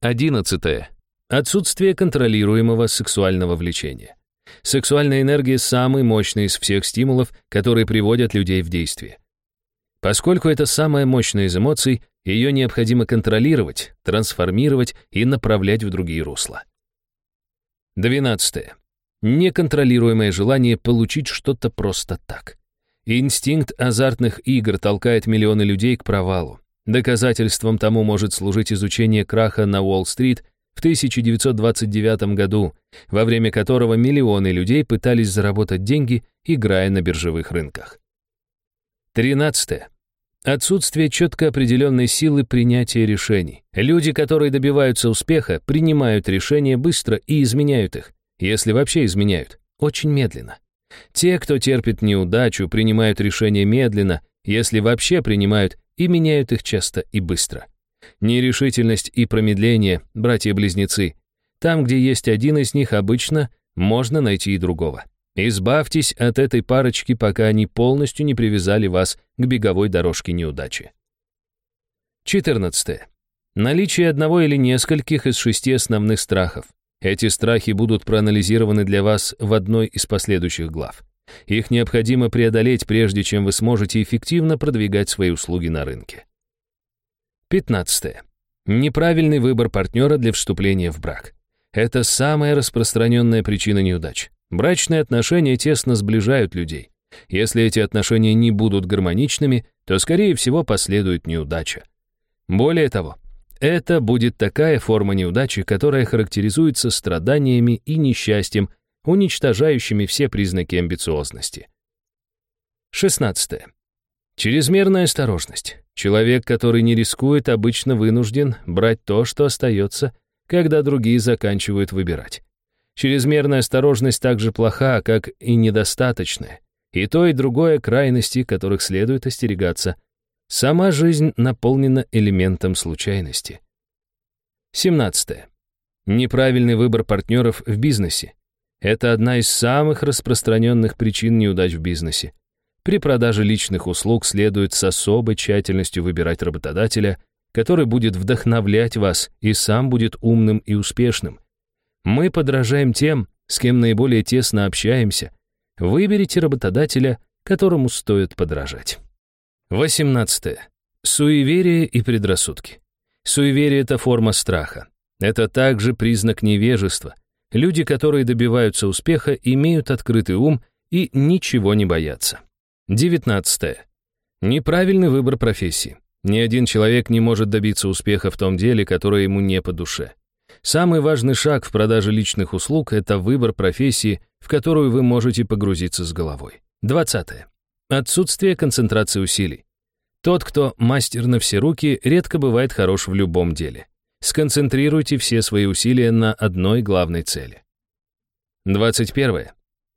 Одиннадцатое. Отсутствие контролируемого сексуального влечения. Сексуальная энергия – самый мощный из всех стимулов, которые приводят людей в действие. Поскольку это самая мощная из эмоций, ее необходимо контролировать, трансформировать и направлять в другие русла. 12. Неконтролируемое желание получить что-то просто так. Инстинкт азартных игр толкает миллионы людей к провалу. Доказательством тому может служить изучение краха на Уолл-стрит в 1929 году, во время которого миллионы людей пытались заработать деньги, играя на биржевых рынках. 13. Отсутствие четко определенной силы принятия решений. Люди, которые добиваются успеха, принимают решения быстро и изменяют их, если вообще изменяют, очень медленно. Те, кто терпит неудачу, принимают решения медленно, если вообще принимают, и меняют их часто и быстро. Нерешительность и промедление – братья-близнецы. Там, где есть один из них, обычно можно найти и другого. Избавьтесь от этой парочки, пока они полностью не привязали вас к беговой дорожке неудачи. 14. Наличие одного или нескольких из шести основных страхов. Эти страхи будут проанализированы для вас в одной из последующих глав. Их необходимо преодолеть, прежде чем вы сможете эффективно продвигать свои услуги на рынке. 15. Неправильный выбор партнера для вступления в брак. Это самая распространенная причина неудач. Брачные отношения тесно сближают людей. Если эти отношения не будут гармоничными, то, скорее всего, последует неудача. Более того, это будет такая форма неудачи, которая характеризуется страданиями и несчастьем, уничтожающими все признаки амбициозности. 16. Чрезмерная осторожность. Человек, который не рискует, обычно вынужден брать то, что остается, когда другие заканчивают выбирать. Чрезмерная осторожность так же плоха, как и недостаточная. И то, и другое крайности, которых следует остерегаться. Сама жизнь наполнена элементом случайности. 17. Неправильный выбор партнеров в бизнесе. Это одна из самых распространенных причин неудач в бизнесе. При продаже личных услуг следует с особой тщательностью выбирать работодателя, который будет вдохновлять вас и сам будет умным и успешным. Мы подражаем тем, с кем наиболее тесно общаемся. Выберите работодателя, которому стоит подражать. 18. Суеверие и предрассудки. Суеверие — это форма страха. Это также признак невежества. Люди, которые добиваются успеха, имеют открытый ум и ничего не боятся. 19. Неправильный выбор профессии. Ни один человек не может добиться успеха в том деле, которое ему не по душе. Самый важный шаг в продаже личных услуг – это выбор профессии, в которую вы можете погрузиться с головой. 20. Отсутствие концентрации усилий. Тот, кто мастер на все руки, редко бывает хорош в любом деле. Сконцентрируйте все свои усилия на одной главной цели. 21.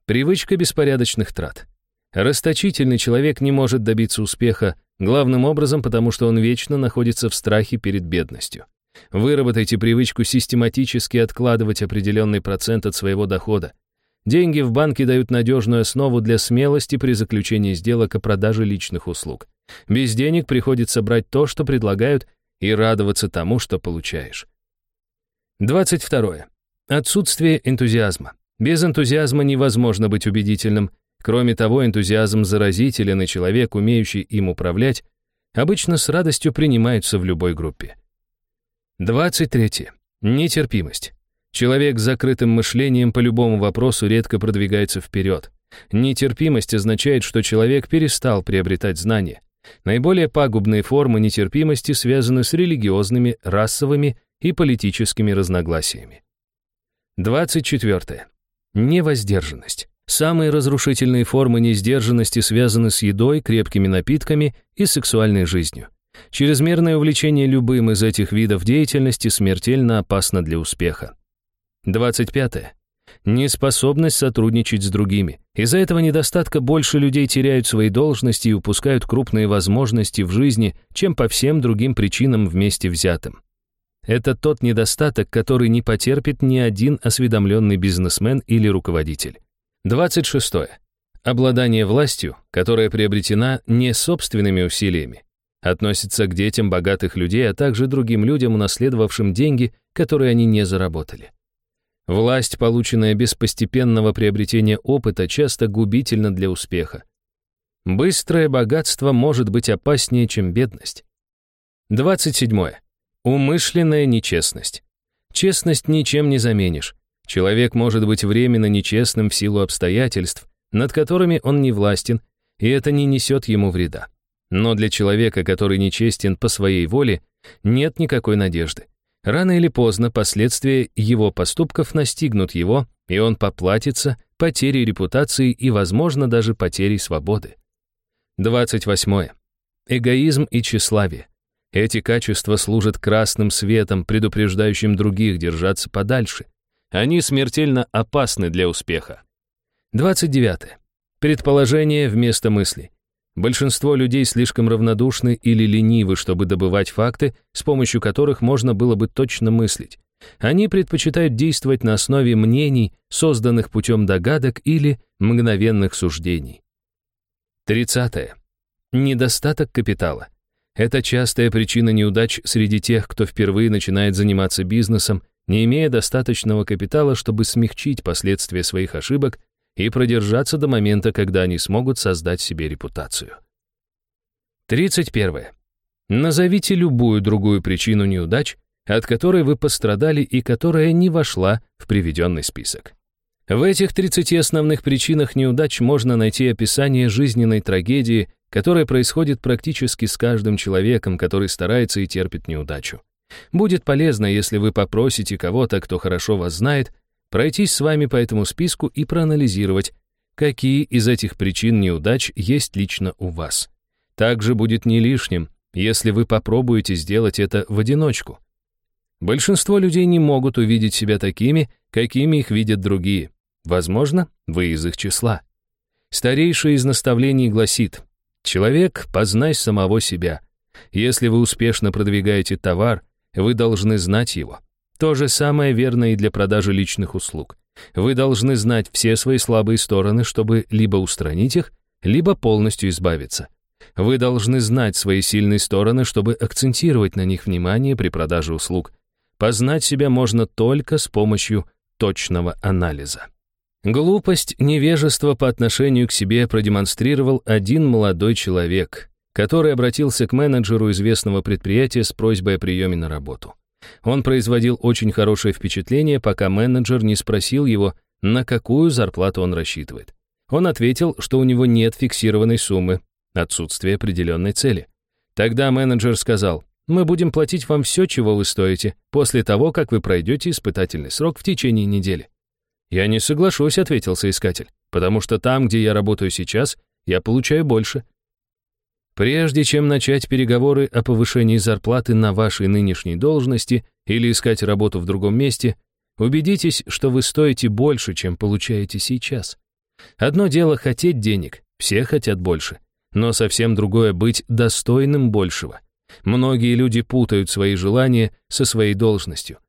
Привычка беспорядочных трат. Расточительный человек не может добиться успеха, главным образом потому, что он вечно находится в страхе перед бедностью. Выработайте привычку систематически откладывать определенный процент от своего дохода. Деньги в банке дают надежную основу для смелости при заключении сделок о продаже личных услуг. Без денег приходится брать то, что предлагают, и радоваться тому, что получаешь. 22. Отсутствие энтузиазма. Без энтузиазма невозможно быть убедительным. Кроме того, энтузиазм заразителен, и человек, умеющий им управлять, обычно с радостью принимается в любой группе. 23. Нетерпимость. Человек с закрытым мышлением по любому вопросу редко продвигается вперед. Нетерпимость означает, что человек перестал приобретать знания. Наиболее пагубные формы нетерпимости связаны с религиозными, расовыми и политическими разногласиями. 24. Невоздержанность. Самые разрушительные формы несдержанности связаны с едой, крепкими напитками и сексуальной жизнью. Чрезмерное увлечение любым из этих видов деятельности смертельно опасно для успеха. 25. Неспособность сотрудничать с другими. Из-за этого недостатка больше людей теряют свои должности и упускают крупные возможности в жизни, чем по всем другим причинам вместе взятым. Это тот недостаток, который не потерпит ни один осведомленный бизнесмен или руководитель. 26. Обладание властью, которая приобретена не собственными усилиями, относится к детям богатых людей, а также другим людям, унаследовавшим деньги, которые они не заработали. Власть, полученная без постепенного приобретения опыта, часто губительна для успеха. Быстрое богатство может быть опаснее, чем бедность. 27. Умышленная нечестность. Честность ничем не заменишь. Человек может быть временно нечестным в силу обстоятельств, над которыми он не властен, и это не несет ему вреда. Но для человека, который нечестен по своей воле, нет никакой надежды. Рано или поздно последствия его поступков настигнут его, и он поплатится потерей репутации и, возможно, даже потерей свободы. 28. Эгоизм и тщеславие. Эти качества служат красным светом, предупреждающим других держаться подальше. Они смертельно опасны для успеха. 29. Предположение вместо мысли. Большинство людей слишком равнодушны или ленивы, чтобы добывать факты, с помощью которых можно было бы точно мыслить. Они предпочитают действовать на основе мнений, созданных путем догадок или мгновенных суждений. 30. Недостаток капитала. Это частая причина неудач среди тех, кто впервые начинает заниматься бизнесом, не имея достаточного капитала, чтобы смягчить последствия своих ошибок и продержаться до момента, когда они смогут создать себе репутацию. 31. Назовите любую другую причину неудач, от которой вы пострадали и которая не вошла в приведенный список. В этих 30 основных причинах неудач можно найти описание жизненной трагедии, которая происходит практически с каждым человеком, который старается и терпит неудачу. Будет полезно, если вы попросите кого-то, кто хорошо вас знает, пройтись с вами по этому списку и проанализировать, какие из этих причин неудач есть лично у вас. Также будет не лишним, если вы попробуете сделать это в одиночку. Большинство людей не могут увидеть себя такими, какими их видят другие. Возможно, вы из их числа. Старейшее из наставлений гласит, «Человек, познай самого себя. Если вы успешно продвигаете товар, вы должны знать его. То же самое верно и для продажи личных услуг. Вы должны знать все свои слабые стороны, чтобы либо устранить их, либо полностью избавиться. Вы должны знать свои сильные стороны, чтобы акцентировать на них внимание при продаже услуг. Познать себя можно только с помощью точного анализа. Глупость, невежество по отношению к себе продемонстрировал один молодой человек, который обратился к менеджеру известного предприятия с просьбой о приеме на работу. Он производил очень хорошее впечатление, пока менеджер не спросил его, на какую зарплату он рассчитывает. Он ответил, что у него нет фиксированной суммы, отсутствие определенной цели. Тогда менеджер сказал, мы будем платить вам все, чего вы стоите, после того, как вы пройдете испытательный срок в течение недели. «Я не соглашусь», — ответил соискатель, «потому что там, где я работаю сейчас, я получаю больше». Прежде чем начать переговоры о повышении зарплаты на вашей нынешней должности или искать работу в другом месте, убедитесь, что вы стоите больше, чем получаете сейчас. Одно дело хотеть денег, все хотят больше, но совсем другое быть достойным большего. Многие люди путают свои желания со своей должностью.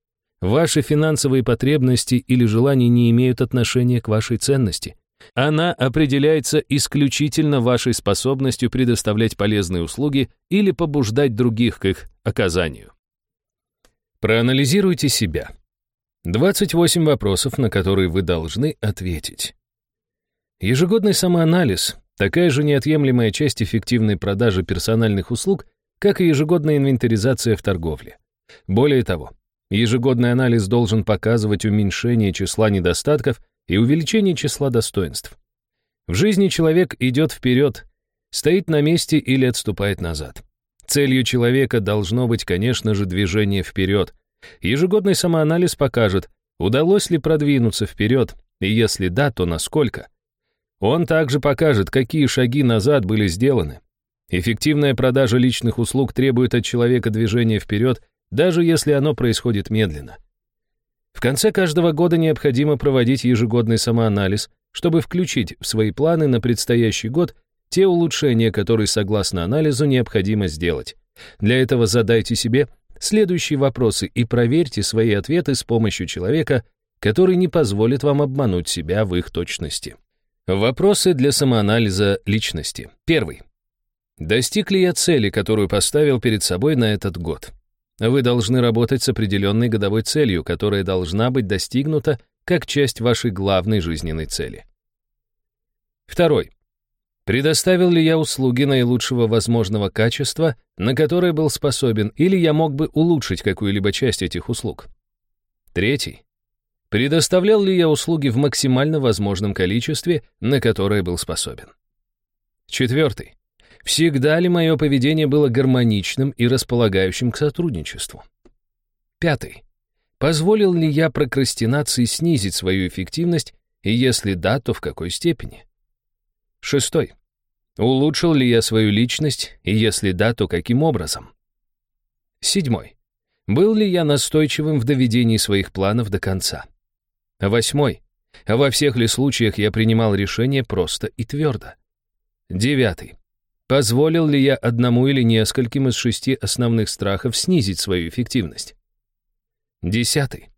Ваши финансовые потребности или желания не имеют отношения к вашей ценности. Она определяется исключительно вашей способностью предоставлять полезные услуги или побуждать других к их оказанию. Проанализируйте себя. 28 вопросов, на которые вы должны ответить. Ежегодный самоанализ – такая же неотъемлемая часть эффективной продажи персональных услуг, как и ежегодная инвентаризация в торговле. Более того, ежегодный анализ должен показывать уменьшение числа недостатков и увеличение числа достоинств. В жизни человек идет вперед, стоит на месте или отступает назад. Целью человека должно быть, конечно же, движение вперед. Ежегодный самоанализ покажет, удалось ли продвинуться вперед, и если да, то насколько. Он также покажет, какие шаги назад были сделаны, Эффективная продажа личных услуг требует от человека движения вперед, даже если оно происходит медленно. В конце каждого года необходимо проводить ежегодный самоанализ, чтобы включить в свои планы на предстоящий год те улучшения, которые, согласно анализу, необходимо сделать. Для этого задайте себе следующие вопросы и проверьте свои ответы с помощью человека, который не позволит вам обмануть себя в их точности. Вопросы для самоанализа личности. Первый. Достиг ли я цели, которую поставил перед собой на этот год? Вы должны работать с определенной годовой целью, которая должна быть достигнута как часть вашей главной жизненной цели. Второй. Предоставил ли я услуги наилучшего возможного качества, на которые был способен, или я мог бы улучшить какую-либо часть этих услуг? Третий. Предоставлял ли я услуги в максимально возможном количестве, на которое был способен? Четвертый. Всегда ли мое поведение было гармоничным и располагающим к сотрудничеству? Пятый. Позволил ли я прокрастинации снизить свою эффективность, и если да, то в какой степени? Шестой. Улучшил ли я свою личность, и если да, то каким образом? Седьмой. Был ли я настойчивым в доведении своих планов до конца? Восьмой. Во всех ли случаях я принимал решения просто и твердо? Девятый. Позволил ли я одному или нескольким из шести основных страхов снизить свою эффективность? Десятый.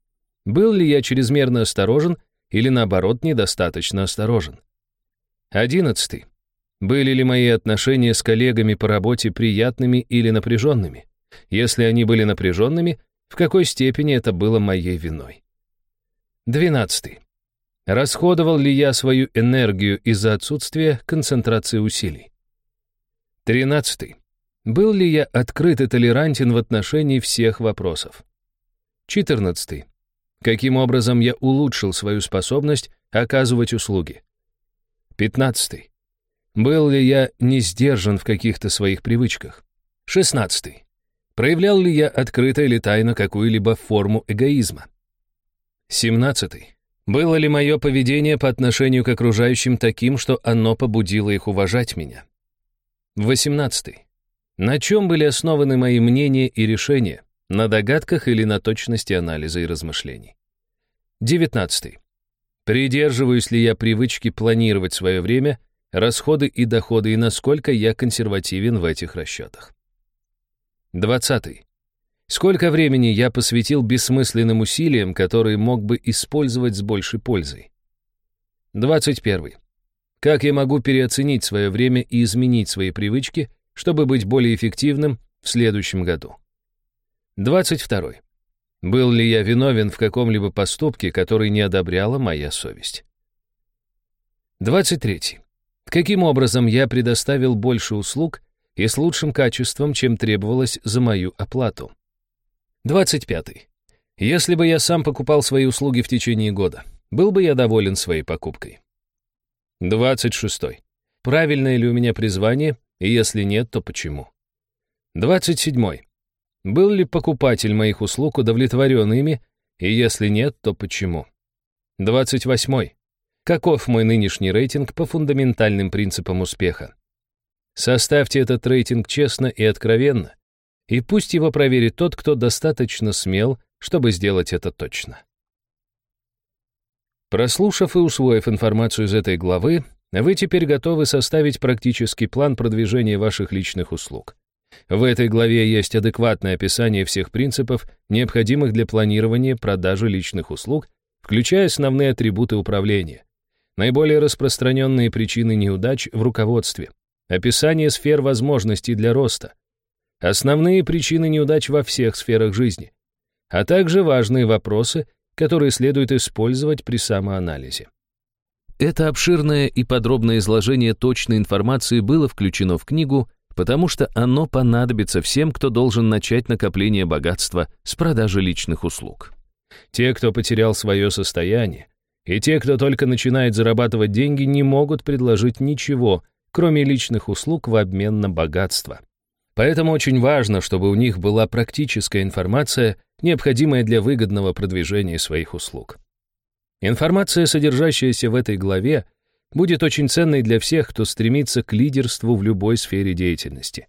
Был ли я чрезмерно осторожен или, наоборот, недостаточно осторожен? Одиннадцатый. Были ли мои отношения с коллегами по работе приятными или напряженными? Если они были напряженными, в какой степени это было моей виной? Двенадцатый. Расходовал ли я свою энергию из-за отсутствия концентрации усилий? Тринадцатый. Был ли я открыт и толерантен в отношении всех вопросов? Четырнадцатый. Каким образом я улучшил свою способность оказывать услуги? Пятнадцатый. Был ли я не сдержан в каких-то своих привычках? Шестнадцатый. Проявлял ли я открыто или тайно какую-либо форму эгоизма? Семнадцатый. Было ли мое поведение по отношению к окружающим таким, что оно побудило их уважать меня? 18. На чем были основаны мои мнения и решения? На догадках или на точности анализа и размышлений? 19. Придерживаюсь ли я привычки планировать свое время, расходы и доходы, и насколько я консервативен в этих расчетах? 20. Сколько времени я посвятил бессмысленным усилиям, которые мог бы использовать с большей пользой? 21. Как я могу переоценить свое время и изменить свои привычки, чтобы быть более эффективным в следующем году? 22. Был ли я виновен в каком-либо поступке, который не одобряла моя совесть? 23. Каким образом я предоставил больше услуг и с лучшим качеством, чем требовалось за мою оплату? 25. Если бы я сам покупал свои услуги в течение года, был бы я доволен своей покупкой. 26. Правильное ли у меня призвание, и если нет, то почему? 27. Был ли покупатель моих услуг удовлетворен ими, и если нет, то почему? 28. Каков мой нынешний рейтинг по фундаментальным принципам успеха? Составьте этот рейтинг честно и откровенно, и пусть его проверит тот, кто достаточно смел, чтобы сделать это точно. Прослушав и усвоив информацию из этой главы, вы теперь готовы составить практический план продвижения ваших личных услуг. В этой главе есть адекватное описание всех принципов, необходимых для планирования продажи личных услуг, включая основные атрибуты управления, наиболее распространенные причины неудач в руководстве, описание сфер возможностей для роста, основные причины неудач во всех сферах жизни, а также важные вопросы, которые следует использовать при самоанализе. Это обширное и подробное изложение точной информации было включено в книгу потому что оно понадобится всем, кто должен начать накопление богатства с продажи личных услуг. Те, кто потерял свое состояние, и те, кто только начинает зарабатывать деньги, не могут предложить ничего, кроме личных услуг в обмен на богатство. Поэтому очень важно, чтобы у них была практическая информация, необходимая для выгодного продвижения своих услуг. Информация, содержащаяся в этой главе, будет очень ценной для всех, кто стремится к лидерству в любой сфере деятельности.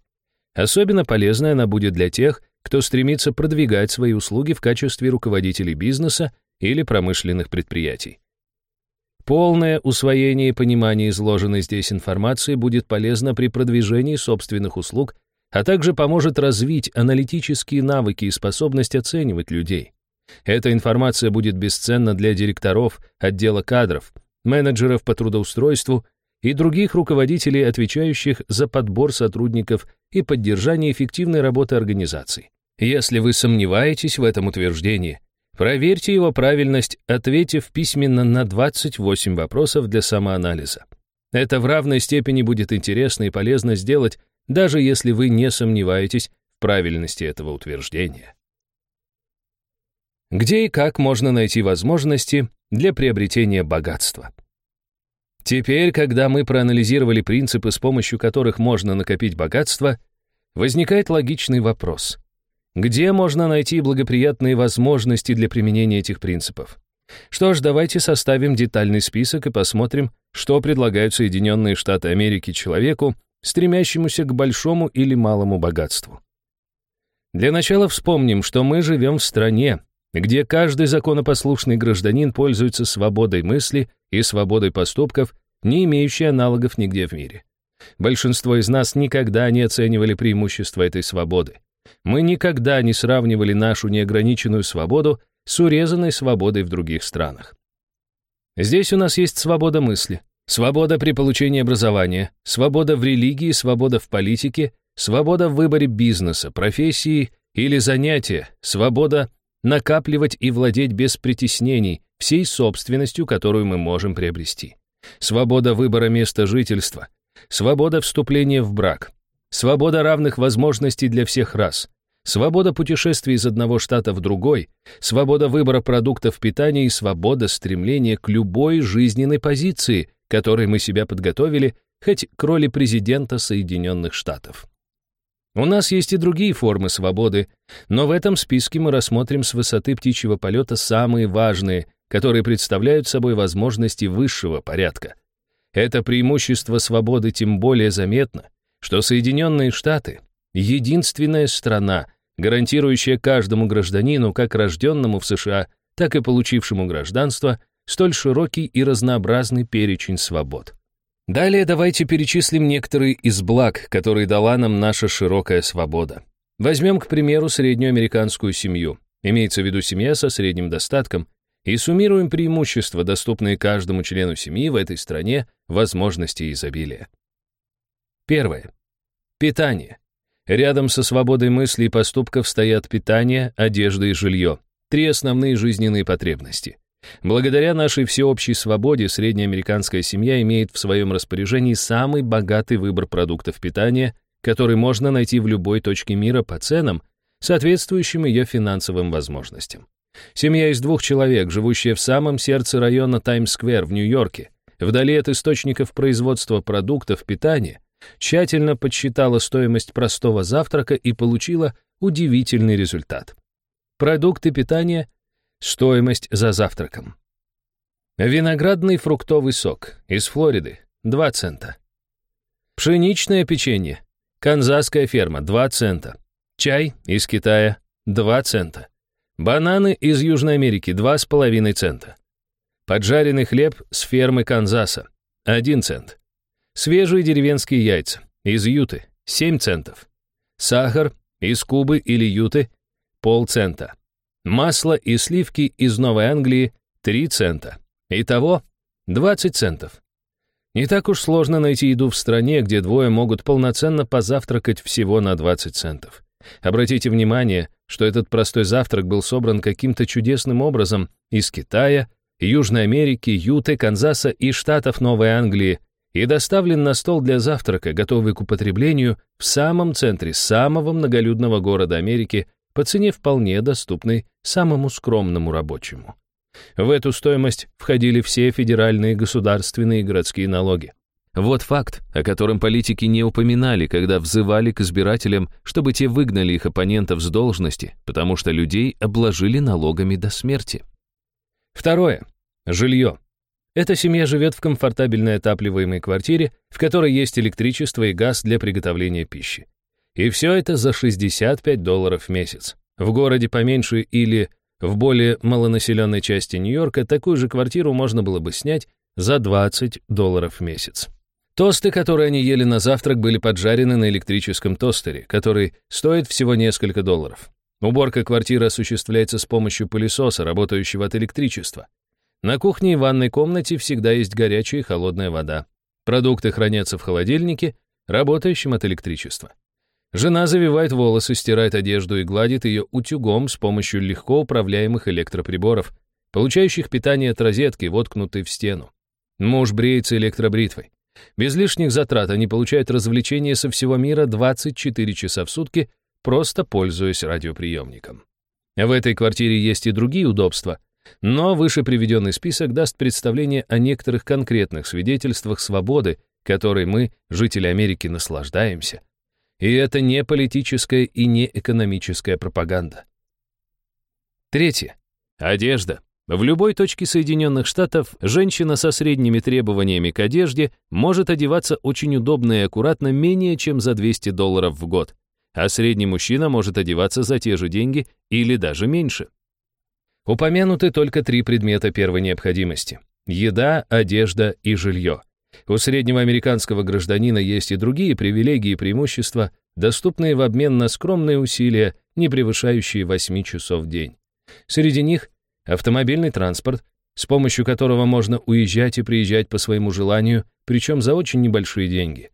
Особенно полезной она будет для тех, кто стремится продвигать свои услуги в качестве руководителей бизнеса или промышленных предприятий. Полное усвоение и понимание изложенной здесь информации будет полезно при продвижении собственных услуг, а также поможет развить аналитические навыки и способность оценивать людей. Эта информация будет бесценна для директоров отдела кадров – менеджеров по трудоустройству и других руководителей, отвечающих за подбор сотрудников и поддержание эффективной работы организаций. Если вы сомневаетесь в этом утверждении, проверьте его правильность, ответив письменно на 28 вопросов для самоанализа. Это в равной степени будет интересно и полезно сделать, даже если вы не сомневаетесь в правильности этого утверждения. Где и как можно найти возможности для приобретения богатства? Теперь, когда мы проанализировали принципы, с помощью которых можно накопить богатство, возникает логичный вопрос. Где можно найти благоприятные возможности для применения этих принципов? Что ж, давайте составим детальный список и посмотрим, что предлагают Соединенные Штаты Америки человеку, стремящемуся к большому или малому богатству. Для начала вспомним, что мы живем в стране, где каждый законопослушный гражданин пользуется свободой мысли и свободой поступков, не имеющей аналогов нигде в мире. Большинство из нас никогда не оценивали преимущества этой свободы. Мы никогда не сравнивали нашу неограниченную свободу с урезанной свободой в других странах. Здесь у нас есть свобода мысли, свобода при получении образования, свобода в религии, свобода в политике, свобода в выборе бизнеса, профессии или занятия, свобода накапливать и владеть без притеснений всей собственностью, которую мы можем приобрести. Свобода выбора места жительства, свобода вступления в брак, свобода равных возможностей для всех рас, свобода путешествий из одного штата в другой, свобода выбора продуктов питания и свобода стремления к любой жизненной позиции, которой мы себя подготовили, хоть к роли президента Соединенных Штатов. У нас есть и другие формы свободы, но в этом списке мы рассмотрим с высоты птичьего полета самые важные, которые представляют собой возможности высшего порядка. Это преимущество свободы тем более заметно, что Соединенные Штаты — единственная страна, гарантирующая каждому гражданину, как рожденному в США, так и получившему гражданство, столь широкий и разнообразный перечень свобод. Далее давайте перечислим некоторые из благ, которые дала нам наша широкая свобода. Возьмем, к примеру, среднюю американскую семью, имеется в виду семья со средним достатком, и суммируем преимущества, доступные каждому члену семьи в этой стране, возможности изобилия. Первое. Питание. Рядом со свободой мыслей и поступков стоят питание, одежда и жилье. Три основные жизненные потребности. Благодаря нашей всеобщей свободе среднеамериканская семья имеет в своем распоряжении самый богатый выбор продуктов питания, который можно найти в любой точке мира по ценам, соответствующим ее финансовым возможностям. Семья из двух человек, живущая в самом сердце района Таймс-сквер в Нью-Йорке, вдали от источников производства продуктов питания, тщательно подсчитала стоимость простого завтрака и получила удивительный результат. Продукты питания – стоимость за завтраком. Виноградный фруктовый сок из Флориды – 2 цента. Пшеничное печенье. Канзасская ферма – 2 цента. Чай из Китая – 2 цента. Бананы из Южной Америки – 2,5 цента. Поджаренный хлеб с фермы Канзаса – 1 цент. Свежие деревенские яйца из Юты – 7 центов. Сахар из Кубы или Юты – полцента. Масло и сливки из Новой Англии – 3 цента. Итого 20 центов. Не так уж сложно найти еду в стране, где двое могут полноценно позавтракать всего на 20 центов. Обратите внимание, что этот простой завтрак был собран каким-то чудесным образом из Китая, Южной Америки, Юты, Канзаса и штатов Новой Англии и доставлен на стол для завтрака, готовый к употреблению в самом центре самого многолюдного города Америки по цене вполне доступной самому скромному рабочему. В эту стоимость входили все федеральные, государственные и городские налоги. Вот факт, о котором политики не упоминали, когда взывали к избирателям, чтобы те выгнали их оппонентов с должности, потому что людей обложили налогами до смерти. Второе. Жилье. Эта семья живет в комфортабельной отапливаемой квартире, в которой есть электричество и газ для приготовления пищи. И все это за 65 долларов в месяц. В городе поменьше или в более малонаселенной части Нью-Йорка такую же квартиру можно было бы снять за 20 долларов в месяц. Тосты, которые они ели на завтрак, были поджарены на электрическом тостере, который стоит всего несколько долларов. Уборка квартиры осуществляется с помощью пылесоса, работающего от электричества. На кухне и ванной комнате всегда есть горячая и холодная вода. Продукты хранятся в холодильнике, работающем от электричества. Жена завивает волосы, стирает одежду и гладит ее утюгом с помощью легко управляемых электроприборов, получающих питание от розетки, воткнутой в стену. Муж бреется электробритвой. Без лишних затрат они получают развлечения со всего мира 24 часа в сутки, просто пользуясь радиоприемником. В этой квартире есть и другие удобства, но выше приведенный список даст представление о некоторых конкретных свидетельствах свободы, которой мы, жители Америки, наслаждаемся. И это не политическая и не экономическая пропаганда. Третье. Одежда. В любой точке Соединенных Штатов женщина со средними требованиями к одежде может одеваться очень удобно и аккуратно менее чем за 200 долларов в год, а средний мужчина может одеваться за те же деньги или даже меньше. Упомянуты только три предмета первой необходимости – еда, одежда и жилье. У среднего американского гражданина есть и другие привилегии и преимущества, доступные в обмен на скромные усилия, не превышающие 8 часов в день. Среди них Автомобильный транспорт, с помощью которого можно уезжать и приезжать по своему желанию, причем за очень небольшие деньги.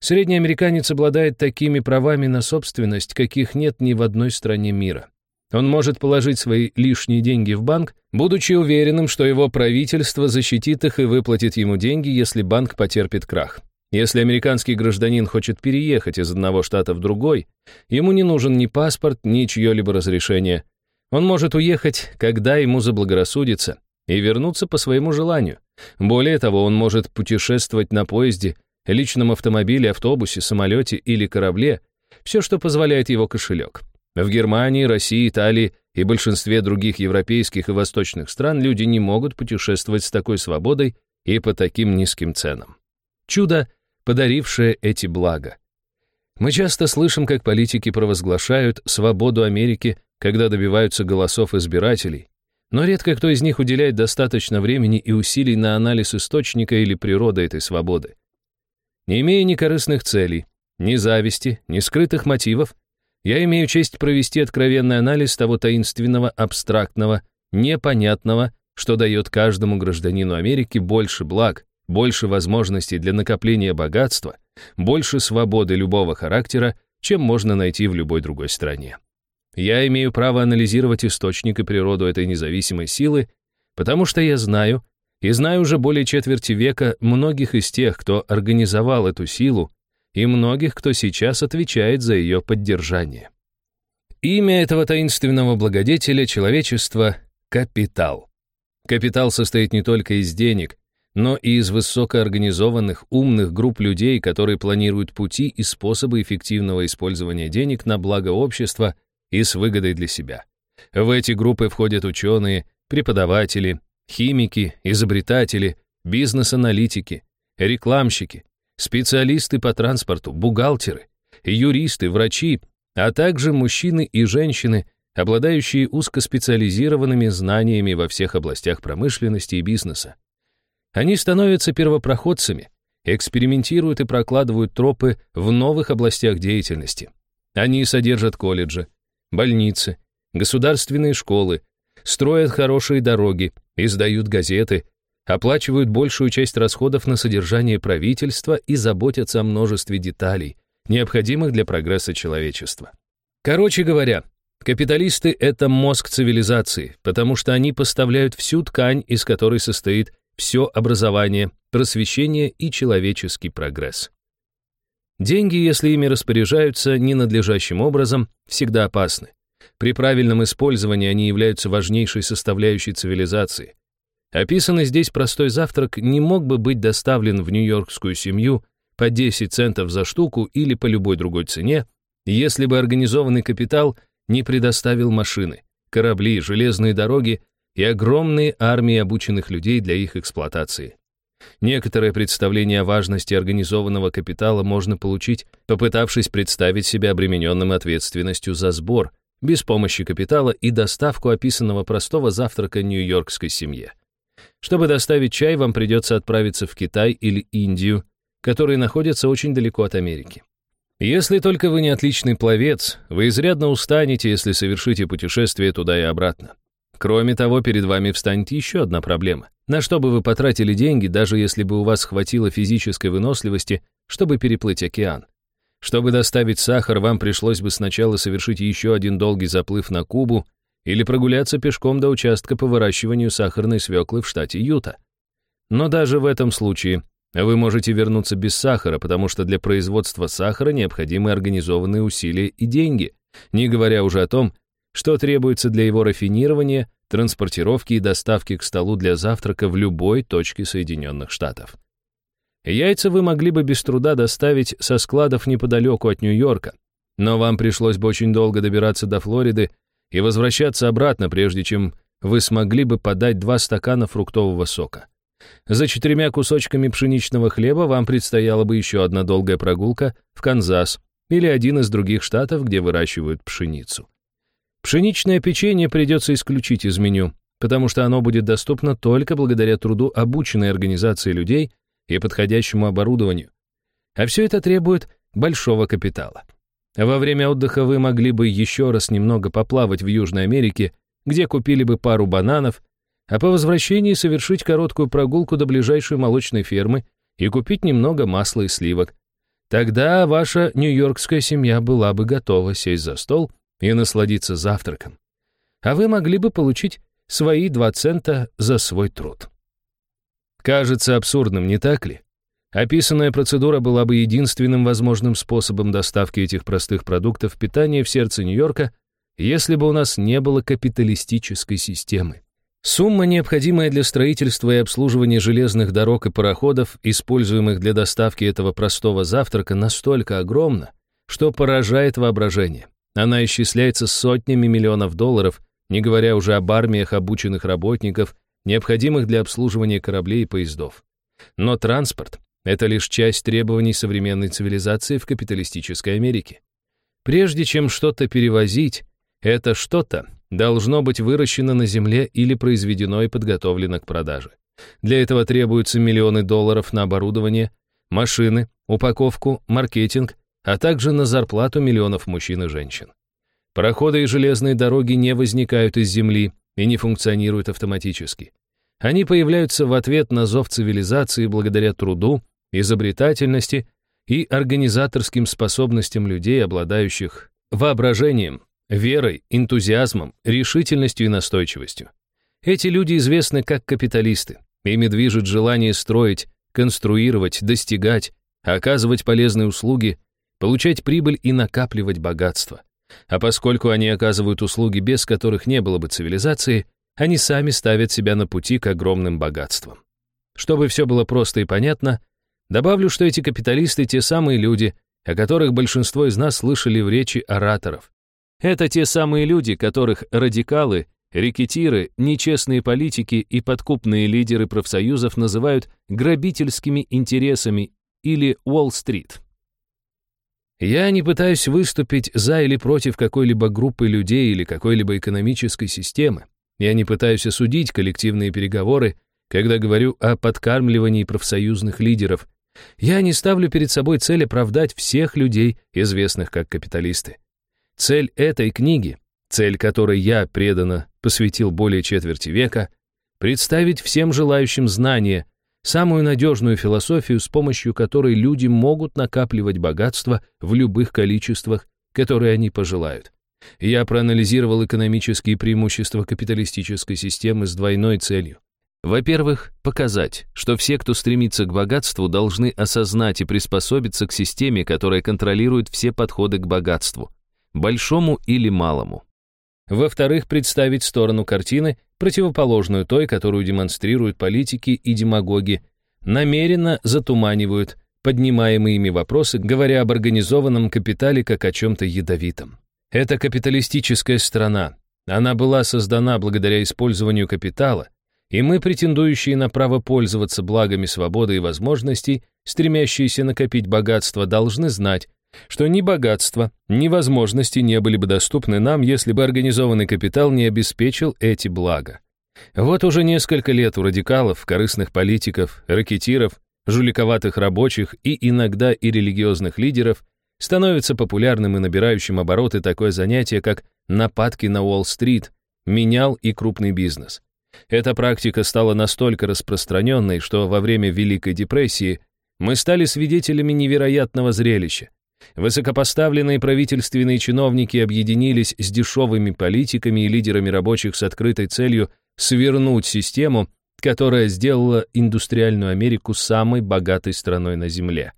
Средний американец обладает такими правами на собственность, каких нет ни в одной стране мира. Он может положить свои лишние деньги в банк, будучи уверенным, что его правительство защитит их и выплатит ему деньги, если банк потерпит крах. Если американский гражданин хочет переехать из одного штата в другой, ему не нужен ни паспорт, ни чье-либо разрешение. Он может уехать, когда ему заблагорассудится, и вернуться по своему желанию. Более того, он может путешествовать на поезде, личном автомобиле, автобусе, самолете или корабле, все, что позволяет его кошелек. В Германии, России, Италии и большинстве других европейских и восточных стран люди не могут путешествовать с такой свободой и по таким низким ценам. Чудо, подарившее эти блага. Мы часто слышим, как политики провозглашают свободу Америки когда добиваются голосов избирателей, но редко кто из них уделяет достаточно времени и усилий на анализ источника или природы этой свободы. Не имея ни корыстных целей, ни зависти, ни скрытых мотивов, я имею честь провести откровенный анализ того таинственного, абстрактного, непонятного, что дает каждому гражданину Америки больше благ, больше возможностей для накопления богатства, больше свободы любого характера, чем можно найти в любой другой стране. Я имею право анализировать источник и природу этой независимой силы, потому что я знаю, и знаю уже более четверти века многих из тех, кто организовал эту силу, и многих, кто сейчас отвечает за ее поддержание. Имя этого таинственного благодетеля человечества — капитал. Капитал состоит не только из денег, но и из высокоорганизованных, умных групп людей, которые планируют пути и способы эффективного использования денег на благо общества и с выгодой для себя. В эти группы входят ученые, преподаватели, химики, изобретатели, бизнес-аналитики, рекламщики, специалисты по транспорту, бухгалтеры, юристы, врачи, а также мужчины и женщины, обладающие узкоспециализированными знаниями во всех областях промышленности и бизнеса. Они становятся первопроходцами, экспериментируют и прокладывают тропы в новых областях деятельности. Они содержат колледжи, больницы, государственные школы, строят хорошие дороги, издают газеты, оплачивают большую часть расходов на содержание правительства и заботятся о множестве деталей, необходимых для прогресса человечества. Короче говоря, капиталисты — это мозг цивилизации, потому что они поставляют всю ткань, из которой состоит все образование, просвещение и человеческий прогресс. Деньги, если ими распоряжаются ненадлежащим образом, всегда опасны. При правильном использовании они являются важнейшей составляющей цивилизации. Описанный здесь простой завтрак не мог бы быть доставлен в нью-йоркскую семью по 10 центов за штуку или по любой другой цене, если бы организованный капитал не предоставил машины, корабли, железные дороги и огромные армии обученных людей для их эксплуатации. Некоторое представление о важности организованного капитала можно получить, попытавшись представить себя обремененным ответственностью за сбор, без помощи капитала и доставку описанного простого завтрака нью-йоркской семье. Чтобы доставить чай, вам придется отправиться в Китай или Индию, которые находятся очень далеко от Америки. Если только вы не отличный пловец, вы изрядно устанете, если совершите путешествие туда и обратно. Кроме того, перед вами встанет еще одна проблема. На что бы вы потратили деньги, даже если бы у вас хватило физической выносливости, чтобы переплыть океан? Чтобы доставить сахар, вам пришлось бы сначала совершить еще один долгий заплыв на Кубу или прогуляться пешком до участка по выращиванию сахарной свеклы в штате Юта. Но даже в этом случае вы можете вернуться без сахара, потому что для производства сахара необходимы организованные усилия и деньги, не говоря уже о том, что требуется для его рафинирования, транспортировки и доставки к столу для завтрака в любой точке Соединенных Штатов. Яйца вы могли бы без труда доставить со складов неподалеку от Нью-Йорка, но вам пришлось бы очень долго добираться до Флориды и возвращаться обратно, прежде чем вы смогли бы подать два стакана фруктового сока. За четырьмя кусочками пшеничного хлеба вам предстояла бы еще одна долгая прогулка в Канзас или один из других штатов, где выращивают пшеницу. Пшеничное печенье придется исключить из меню, потому что оно будет доступно только благодаря труду обученной организации людей и подходящему оборудованию. А все это требует большого капитала. Во время отдыха вы могли бы еще раз немного поплавать в Южной Америке, где купили бы пару бананов, а по возвращении совершить короткую прогулку до ближайшей молочной фермы и купить немного масла и сливок. Тогда ваша нью-йоркская семья была бы готова сесть за стол и насладиться завтраком. А вы могли бы получить свои два цента за свой труд. Кажется абсурдным, не так ли? Описанная процедура была бы единственным возможным способом доставки этих простых продуктов питания в сердце Нью-Йорка, если бы у нас не было капиталистической системы. Сумма, необходимая для строительства и обслуживания железных дорог и пароходов, используемых для доставки этого простого завтрака, настолько огромна, что поражает воображение. Она исчисляется сотнями миллионов долларов, не говоря уже об армиях обученных работников, необходимых для обслуживания кораблей и поездов. Но транспорт — это лишь часть требований современной цивилизации в капиталистической Америке. Прежде чем что-то перевозить, это что-то должно быть выращено на земле или произведено и подготовлено к продаже. Для этого требуются миллионы долларов на оборудование, машины, упаковку, маркетинг, а также на зарплату миллионов мужчин и женщин. Пароходы и железные дороги не возникают из земли и не функционируют автоматически. Они появляются в ответ на зов цивилизации благодаря труду, изобретательности и организаторским способностям людей, обладающих воображением, верой, энтузиазмом, решительностью и настойчивостью. Эти люди известны как капиталисты. Ими движет желание строить, конструировать, достигать, оказывать полезные услуги, получать прибыль и накапливать богатство. А поскольку они оказывают услуги, без которых не было бы цивилизации, они сами ставят себя на пути к огромным богатствам. Чтобы все было просто и понятно, добавлю, что эти капиталисты — те самые люди, о которых большинство из нас слышали в речи ораторов. Это те самые люди, которых радикалы, рекетиры, нечестные политики и подкупные лидеры профсоюзов называют грабительскими интересами или Уолл-стрит. Я не пытаюсь выступить за или против какой-либо группы людей или какой-либо экономической системы. Я не пытаюсь осудить коллективные переговоры, когда говорю о подкармливании профсоюзных лидеров. Я не ставлю перед собой цель оправдать всех людей, известных как капиталисты. Цель этой книги, цель которой я преданно посвятил более четверти века, представить всем желающим знания, самую надежную философию, с помощью которой люди могут накапливать богатство в любых количествах, которые они пожелают. Я проанализировал экономические преимущества капиталистической системы с двойной целью. Во-первых, показать, что все, кто стремится к богатству, должны осознать и приспособиться к системе, которая контролирует все подходы к богатству, большому или малому. Во-вторых, представить сторону картины, противоположную той, которую демонстрируют политики и демагоги, намеренно затуманивают поднимаемые ими вопросы, говоря об организованном капитале как о чем-то ядовитом. Это капиталистическая страна. Она была создана благодаря использованию капитала, и мы, претендующие на право пользоваться благами свободы и возможностей, стремящиеся накопить богатство, должны знать, что ни богатство, ни возможности не были бы доступны нам, если бы организованный капитал не обеспечил эти блага. Вот уже несколько лет у радикалов, корыстных политиков, ракетиров, жуликоватых рабочих и иногда и религиозных лидеров становится популярным и набирающим обороты такое занятие, как нападки на Уолл-стрит, менял и крупный бизнес. Эта практика стала настолько распространенной, что во время Великой депрессии мы стали свидетелями невероятного зрелища. Высокопоставленные правительственные чиновники объединились с дешевыми политиками и лидерами рабочих с открытой целью свернуть систему, которая сделала индустриальную Америку самой богатой страной на Земле.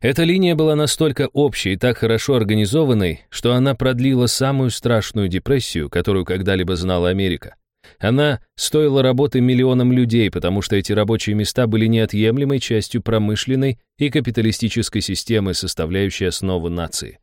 Эта линия была настолько общей и так хорошо организованной, что она продлила самую страшную депрессию, которую когда-либо знала Америка. Она стоила работы миллионам людей, потому что эти рабочие места были неотъемлемой частью промышленной и капиталистической системы, составляющей основу нации.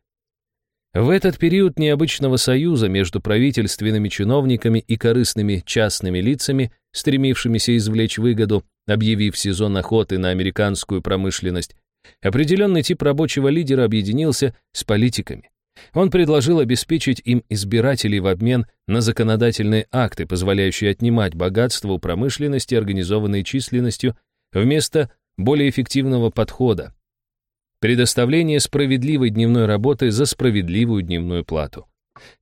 В этот период необычного союза между правительственными чиновниками и корыстными частными лицами, стремившимися извлечь выгоду, объявив сезон охоты на американскую промышленность, определенный тип рабочего лидера объединился с политиками. Он предложил обеспечить им избирателей в обмен на законодательные акты, позволяющие отнимать богатство у промышленности, организованной численностью, вместо более эффективного подхода. Предоставление справедливой дневной работы за справедливую дневную плату.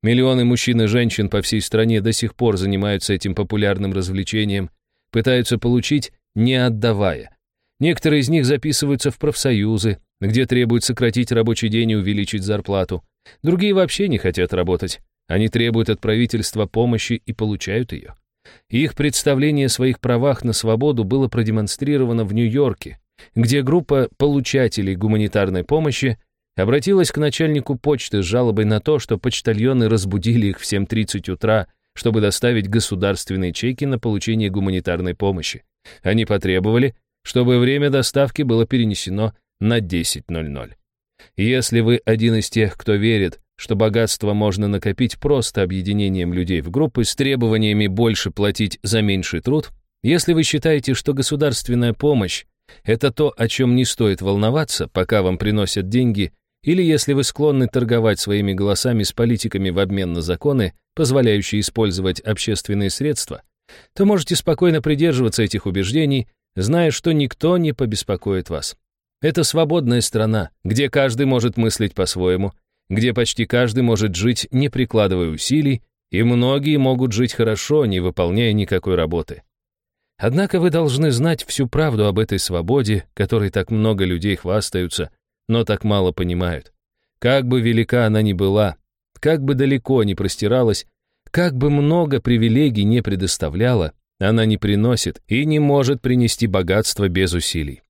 Миллионы мужчин и женщин по всей стране до сих пор занимаются этим популярным развлечением, пытаются получить, не отдавая. Некоторые из них записываются в профсоюзы, где требуют сократить рабочий день и увеличить зарплату. Другие вообще не хотят работать. Они требуют от правительства помощи и получают ее. Их представление о своих правах на свободу было продемонстрировано в Нью-Йорке, где группа получателей гуманитарной помощи обратилась к начальнику почты с жалобой на то, что почтальоны разбудили их в 7.30 утра, чтобы доставить государственные чеки на получение гуманитарной помощи. Они потребовали, чтобы время доставки было перенесено на 10.00. Если вы один из тех, кто верит, что богатство можно накопить просто объединением людей в группы с требованиями больше платить за меньший труд, если вы считаете, что государственная помощь – это то, о чем не стоит волноваться, пока вам приносят деньги, или если вы склонны торговать своими голосами с политиками в обмен на законы, позволяющие использовать общественные средства, то можете спокойно придерживаться этих убеждений, зная, что никто не побеспокоит вас. Это свободная страна, где каждый может мыслить по-своему, где почти каждый может жить, не прикладывая усилий, и многие могут жить хорошо, не выполняя никакой работы. Однако вы должны знать всю правду об этой свободе, которой так много людей хвастаются, но так мало понимают. Как бы велика она ни была, как бы далеко ни простиралась, как бы много привилегий не предоставляла, она не приносит и не может принести богатство без усилий.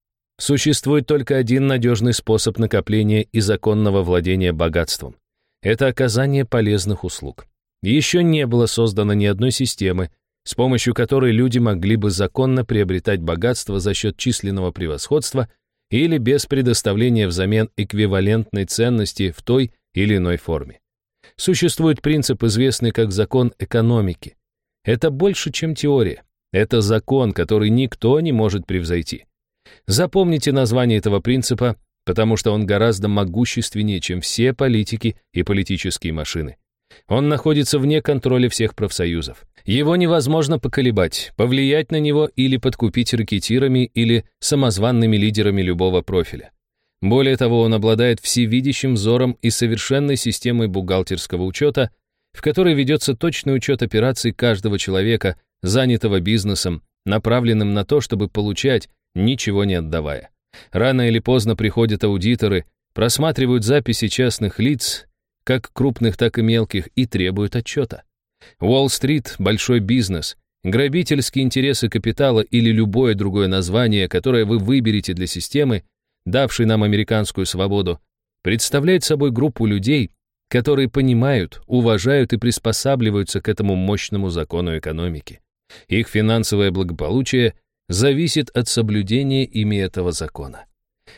Существует только один надежный способ накопления и законного владения богатством. это оказание полезных услуг. Еще не было создано ни одной системы, с помощью которой люди могли бы законно приобретать богатство за счет численного превосходства или без предоставления взамен эквивалентной ценности в той или иной форме. Существует принцип, известный как закон экономики. Это больше, чем теория. Это закон, который никто не может превзойти. Запомните название этого принципа, потому что он гораздо могущественнее, чем все политики и политические машины. Он находится вне контроля всех профсоюзов. Его невозможно поколебать, повлиять на него или подкупить ракетирами или самозванными лидерами любого профиля. Более того, он обладает всевидящим взором и совершенной системой бухгалтерского учета, в которой ведется точный учет операций каждого человека, занятого бизнесом, направленным на то, чтобы получать, ничего не отдавая. Рано или поздно приходят аудиторы, просматривают записи частных лиц, как крупных, так и мелких, и требуют отчета. Уолл-стрит — большой бизнес, грабительские интересы капитала или любое другое название, которое вы выберете для системы, давшей нам американскую свободу, представляет собой группу людей, которые понимают, уважают и приспосабливаются к этому мощному закону экономики. Их финансовое благополучие зависит от соблюдения ими этого закона.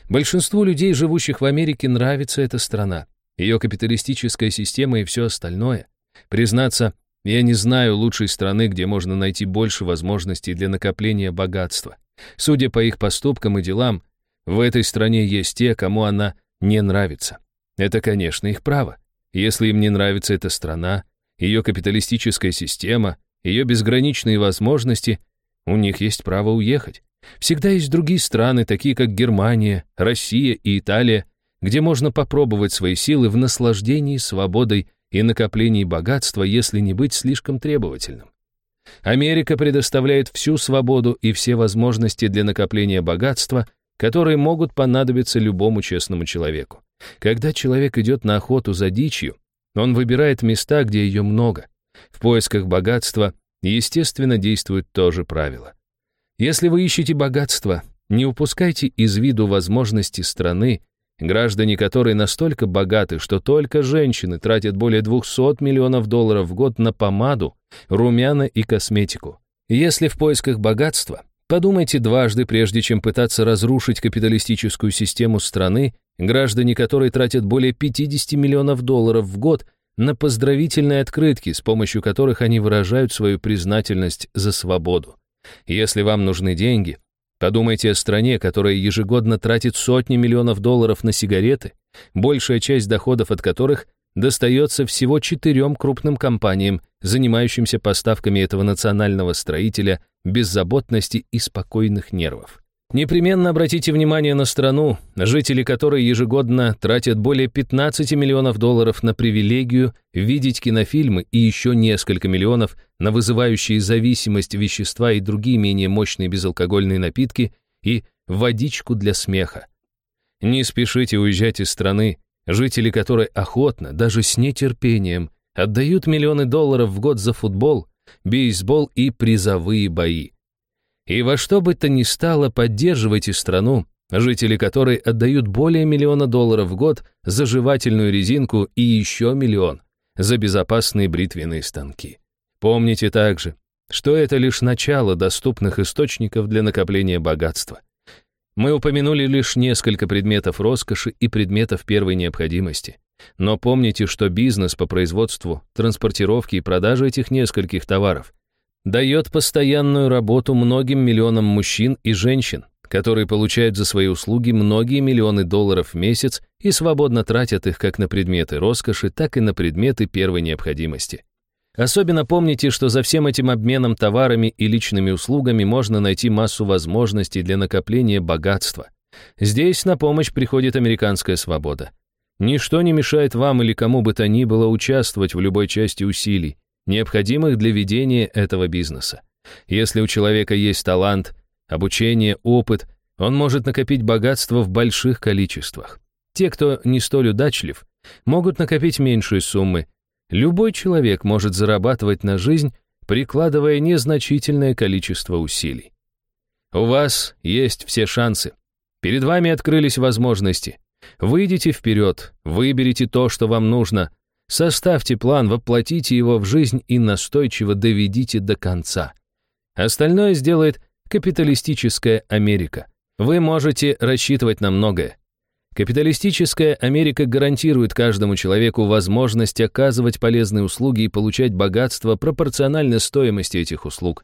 Большинству людей, живущих в Америке, нравится эта страна, ее капиталистическая система и все остальное. Признаться, я не знаю лучшей страны, где можно найти больше возможностей для накопления богатства. Судя по их поступкам и делам, в этой стране есть те, кому она не нравится. Это, конечно, их право. Если им не нравится эта страна, ее капиталистическая система, ее безграничные возможности, у них есть право уехать. Всегда есть другие страны, такие как Германия, Россия и Италия, где можно попробовать свои силы в наслаждении свободой и накоплении богатства, если не быть слишком требовательным. Америка предоставляет всю свободу и все возможности для накопления богатства, которые могут понадобиться любому честному человеку. Когда человек идет на охоту за дичью, он выбирает места, где ее много. В поисках богатства, естественно, действует то же правило. Если вы ищете богатство, не упускайте из виду возможности страны, граждане которой настолько богаты, что только женщины тратят более 200 миллионов долларов в год на помаду, румяна и косметику. Если в поисках богатства, подумайте дважды, прежде чем пытаться разрушить капиталистическую систему страны, граждане которой тратят более 50 миллионов долларов в год на поздравительные открытки, с помощью которых они выражают свою признательность за свободу. Если вам нужны деньги, Подумайте о стране, которая ежегодно тратит сотни миллионов долларов на сигареты, большая часть доходов от которых достается всего четырем крупным компаниям, занимающимся поставками этого национального строителя беззаботности и спокойных нервов. Непременно обратите внимание на страну, жители которой ежегодно тратят более 15 миллионов долларов на привилегию видеть кинофильмы и еще несколько миллионов на вызывающие зависимость вещества и другие менее мощные безалкогольные напитки и водичку для смеха. Не спешите уезжать из страны, жители которой охотно, даже с нетерпением, отдают миллионы долларов в год за футбол, бейсбол и призовые бои. И во что бы то ни стало, поддерживайте страну, жители которой отдают более миллиона долларов в год за жевательную резинку и еще миллион за безопасные бритвенные станки. Помните также, что это лишь начало доступных источников для накопления богатства. Мы упомянули лишь несколько предметов роскоши и предметов первой необходимости. Но помните, что бизнес по производству, транспортировке и продаже этих нескольких товаров дает постоянную работу многим миллионам мужчин и женщин, которые получают за свои услуги многие миллионы долларов в месяц и свободно тратят их как на предметы роскоши, так и на предметы первой необходимости. Особенно помните, что за всем этим обменом товарами и личными услугами можно найти массу возможностей для накопления богатства. Здесь на помощь приходит американская свобода. Ничто не мешает вам или кому бы то ни было участвовать в любой части усилий, необходимых для ведения этого бизнеса. Если у человека есть талант, обучение, опыт, он может накопить богатство в больших количествах. Те, кто не столь удачлив, могут накопить меньшие суммы. Любой человек может зарабатывать на жизнь, прикладывая незначительное количество усилий. У вас есть все шансы. Перед вами открылись возможности. Выйдите вперед, выберите то, что вам нужно, Составьте план, воплотите его в жизнь и настойчиво доведите до конца. Остальное сделает капиталистическая Америка. Вы можете рассчитывать на многое. Капиталистическая Америка гарантирует каждому человеку возможность оказывать полезные услуги и получать богатство пропорционально стоимости этих услуг.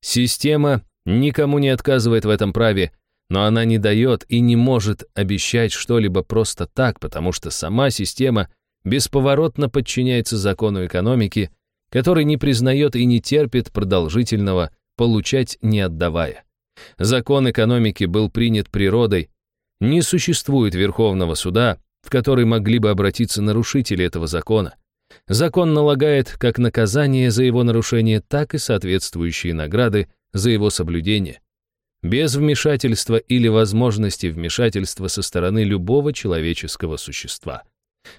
Система никому не отказывает в этом праве, но она не дает и не может обещать что-либо просто так, потому что сама система бесповоротно подчиняется закону экономики, который не признает и не терпит продолжительного получать не отдавая. Закон экономики был принят природой, не существует Верховного суда, в который могли бы обратиться нарушители этого закона. Закон налагает как наказание за его нарушение, так и соответствующие награды за его соблюдение. Без вмешательства или возможности вмешательства со стороны любого человеческого существа.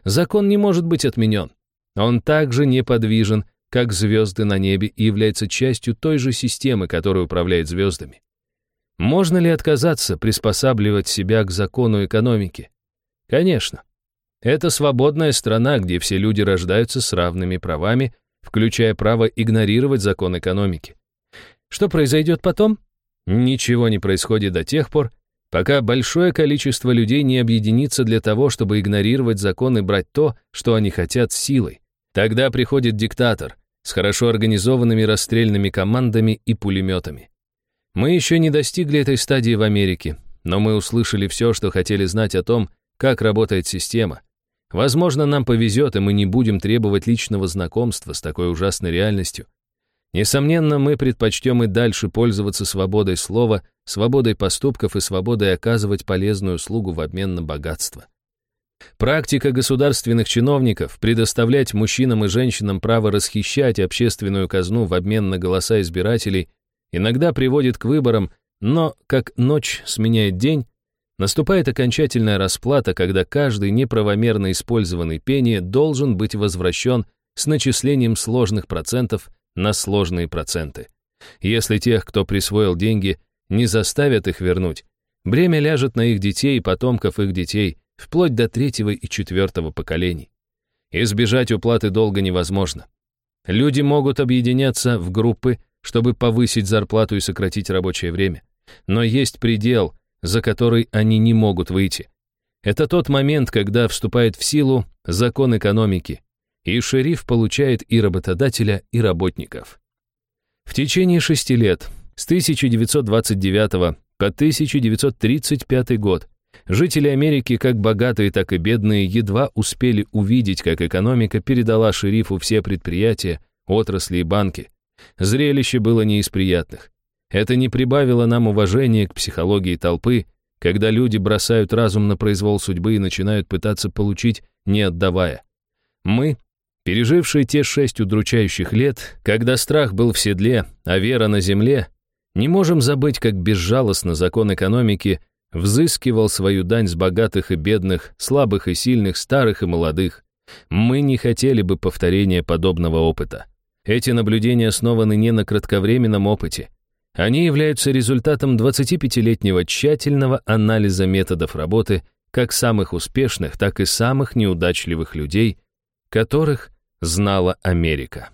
Закон не может быть отменен. Он также неподвижен, как звезды на небе, и является частью той же системы, которая управляет звездами. Можно ли отказаться приспосабливать себя к закону экономики? Конечно. Это свободная страна, где все люди рождаются с равными правами, включая право игнорировать закон экономики. Что произойдет потом? Ничего не происходит до тех пор, пока большое количество людей не объединится для того, чтобы игнорировать закон и брать то, что они хотят силой. Тогда приходит диктатор с хорошо организованными расстрельными командами и пулеметами. Мы еще не достигли этой стадии в Америке, но мы услышали все, что хотели знать о том, как работает система. Возможно, нам повезет, и мы не будем требовать личного знакомства с такой ужасной реальностью. Несомненно, мы предпочтем и дальше пользоваться свободой слова, свободой поступков и свободой оказывать полезную услугу в обмен на богатство. Практика государственных чиновников предоставлять мужчинам и женщинам право расхищать общественную казну в обмен на голоса избирателей иногда приводит к выборам, но, как ночь сменяет день, наступает окончательная расплата, когда каждый неправомерно использованный пение должен быть возвращен с начислением сложных процентов на сложные проценты. Если тех, кто присвоил деньги, не заставят их вернуть, бремя ляжет на их детей и потомков их детей, вплоть до третьего и четвертого поколений. Избежать уплаты долга невозможно. Люди могут объединяться в группы, чтобы повысить зарплату и сократить рабочее время. Но есть предел, за который они не могут выйти. Это тот момент, когда вступает в силу закон экономики, и шериф получает и работодателя, и работников. В течение шести лет, с 1929 по 1935 год, жители Америки, как богатые, так и бедные, едва успели увидеть, как экономика передала шерифу все предприятия, отрасли и банки. Зрелище было не из приятных. Это не прибавило нам уважения к психологии толпы, когда люди бросают разум на произвол судьбы и начинают пытаться получить, не отдавая. Мы, пережившие те шесть удручающих лет, когда страх был в седле, а вера на земле, не можем забыть, как безжалостно закон экономики взыскивал свою дань с богатых и бедных, слабых и сильных, старых и молодых. Мы не хотели бы повторения подобного опыта. Эти наблюдения основаны не на кратковременном опыте. Они являются результатом 25-летнего тщательного анализа методов работы как самых успешных, так и самых неудачливых людей, которых знала Америка.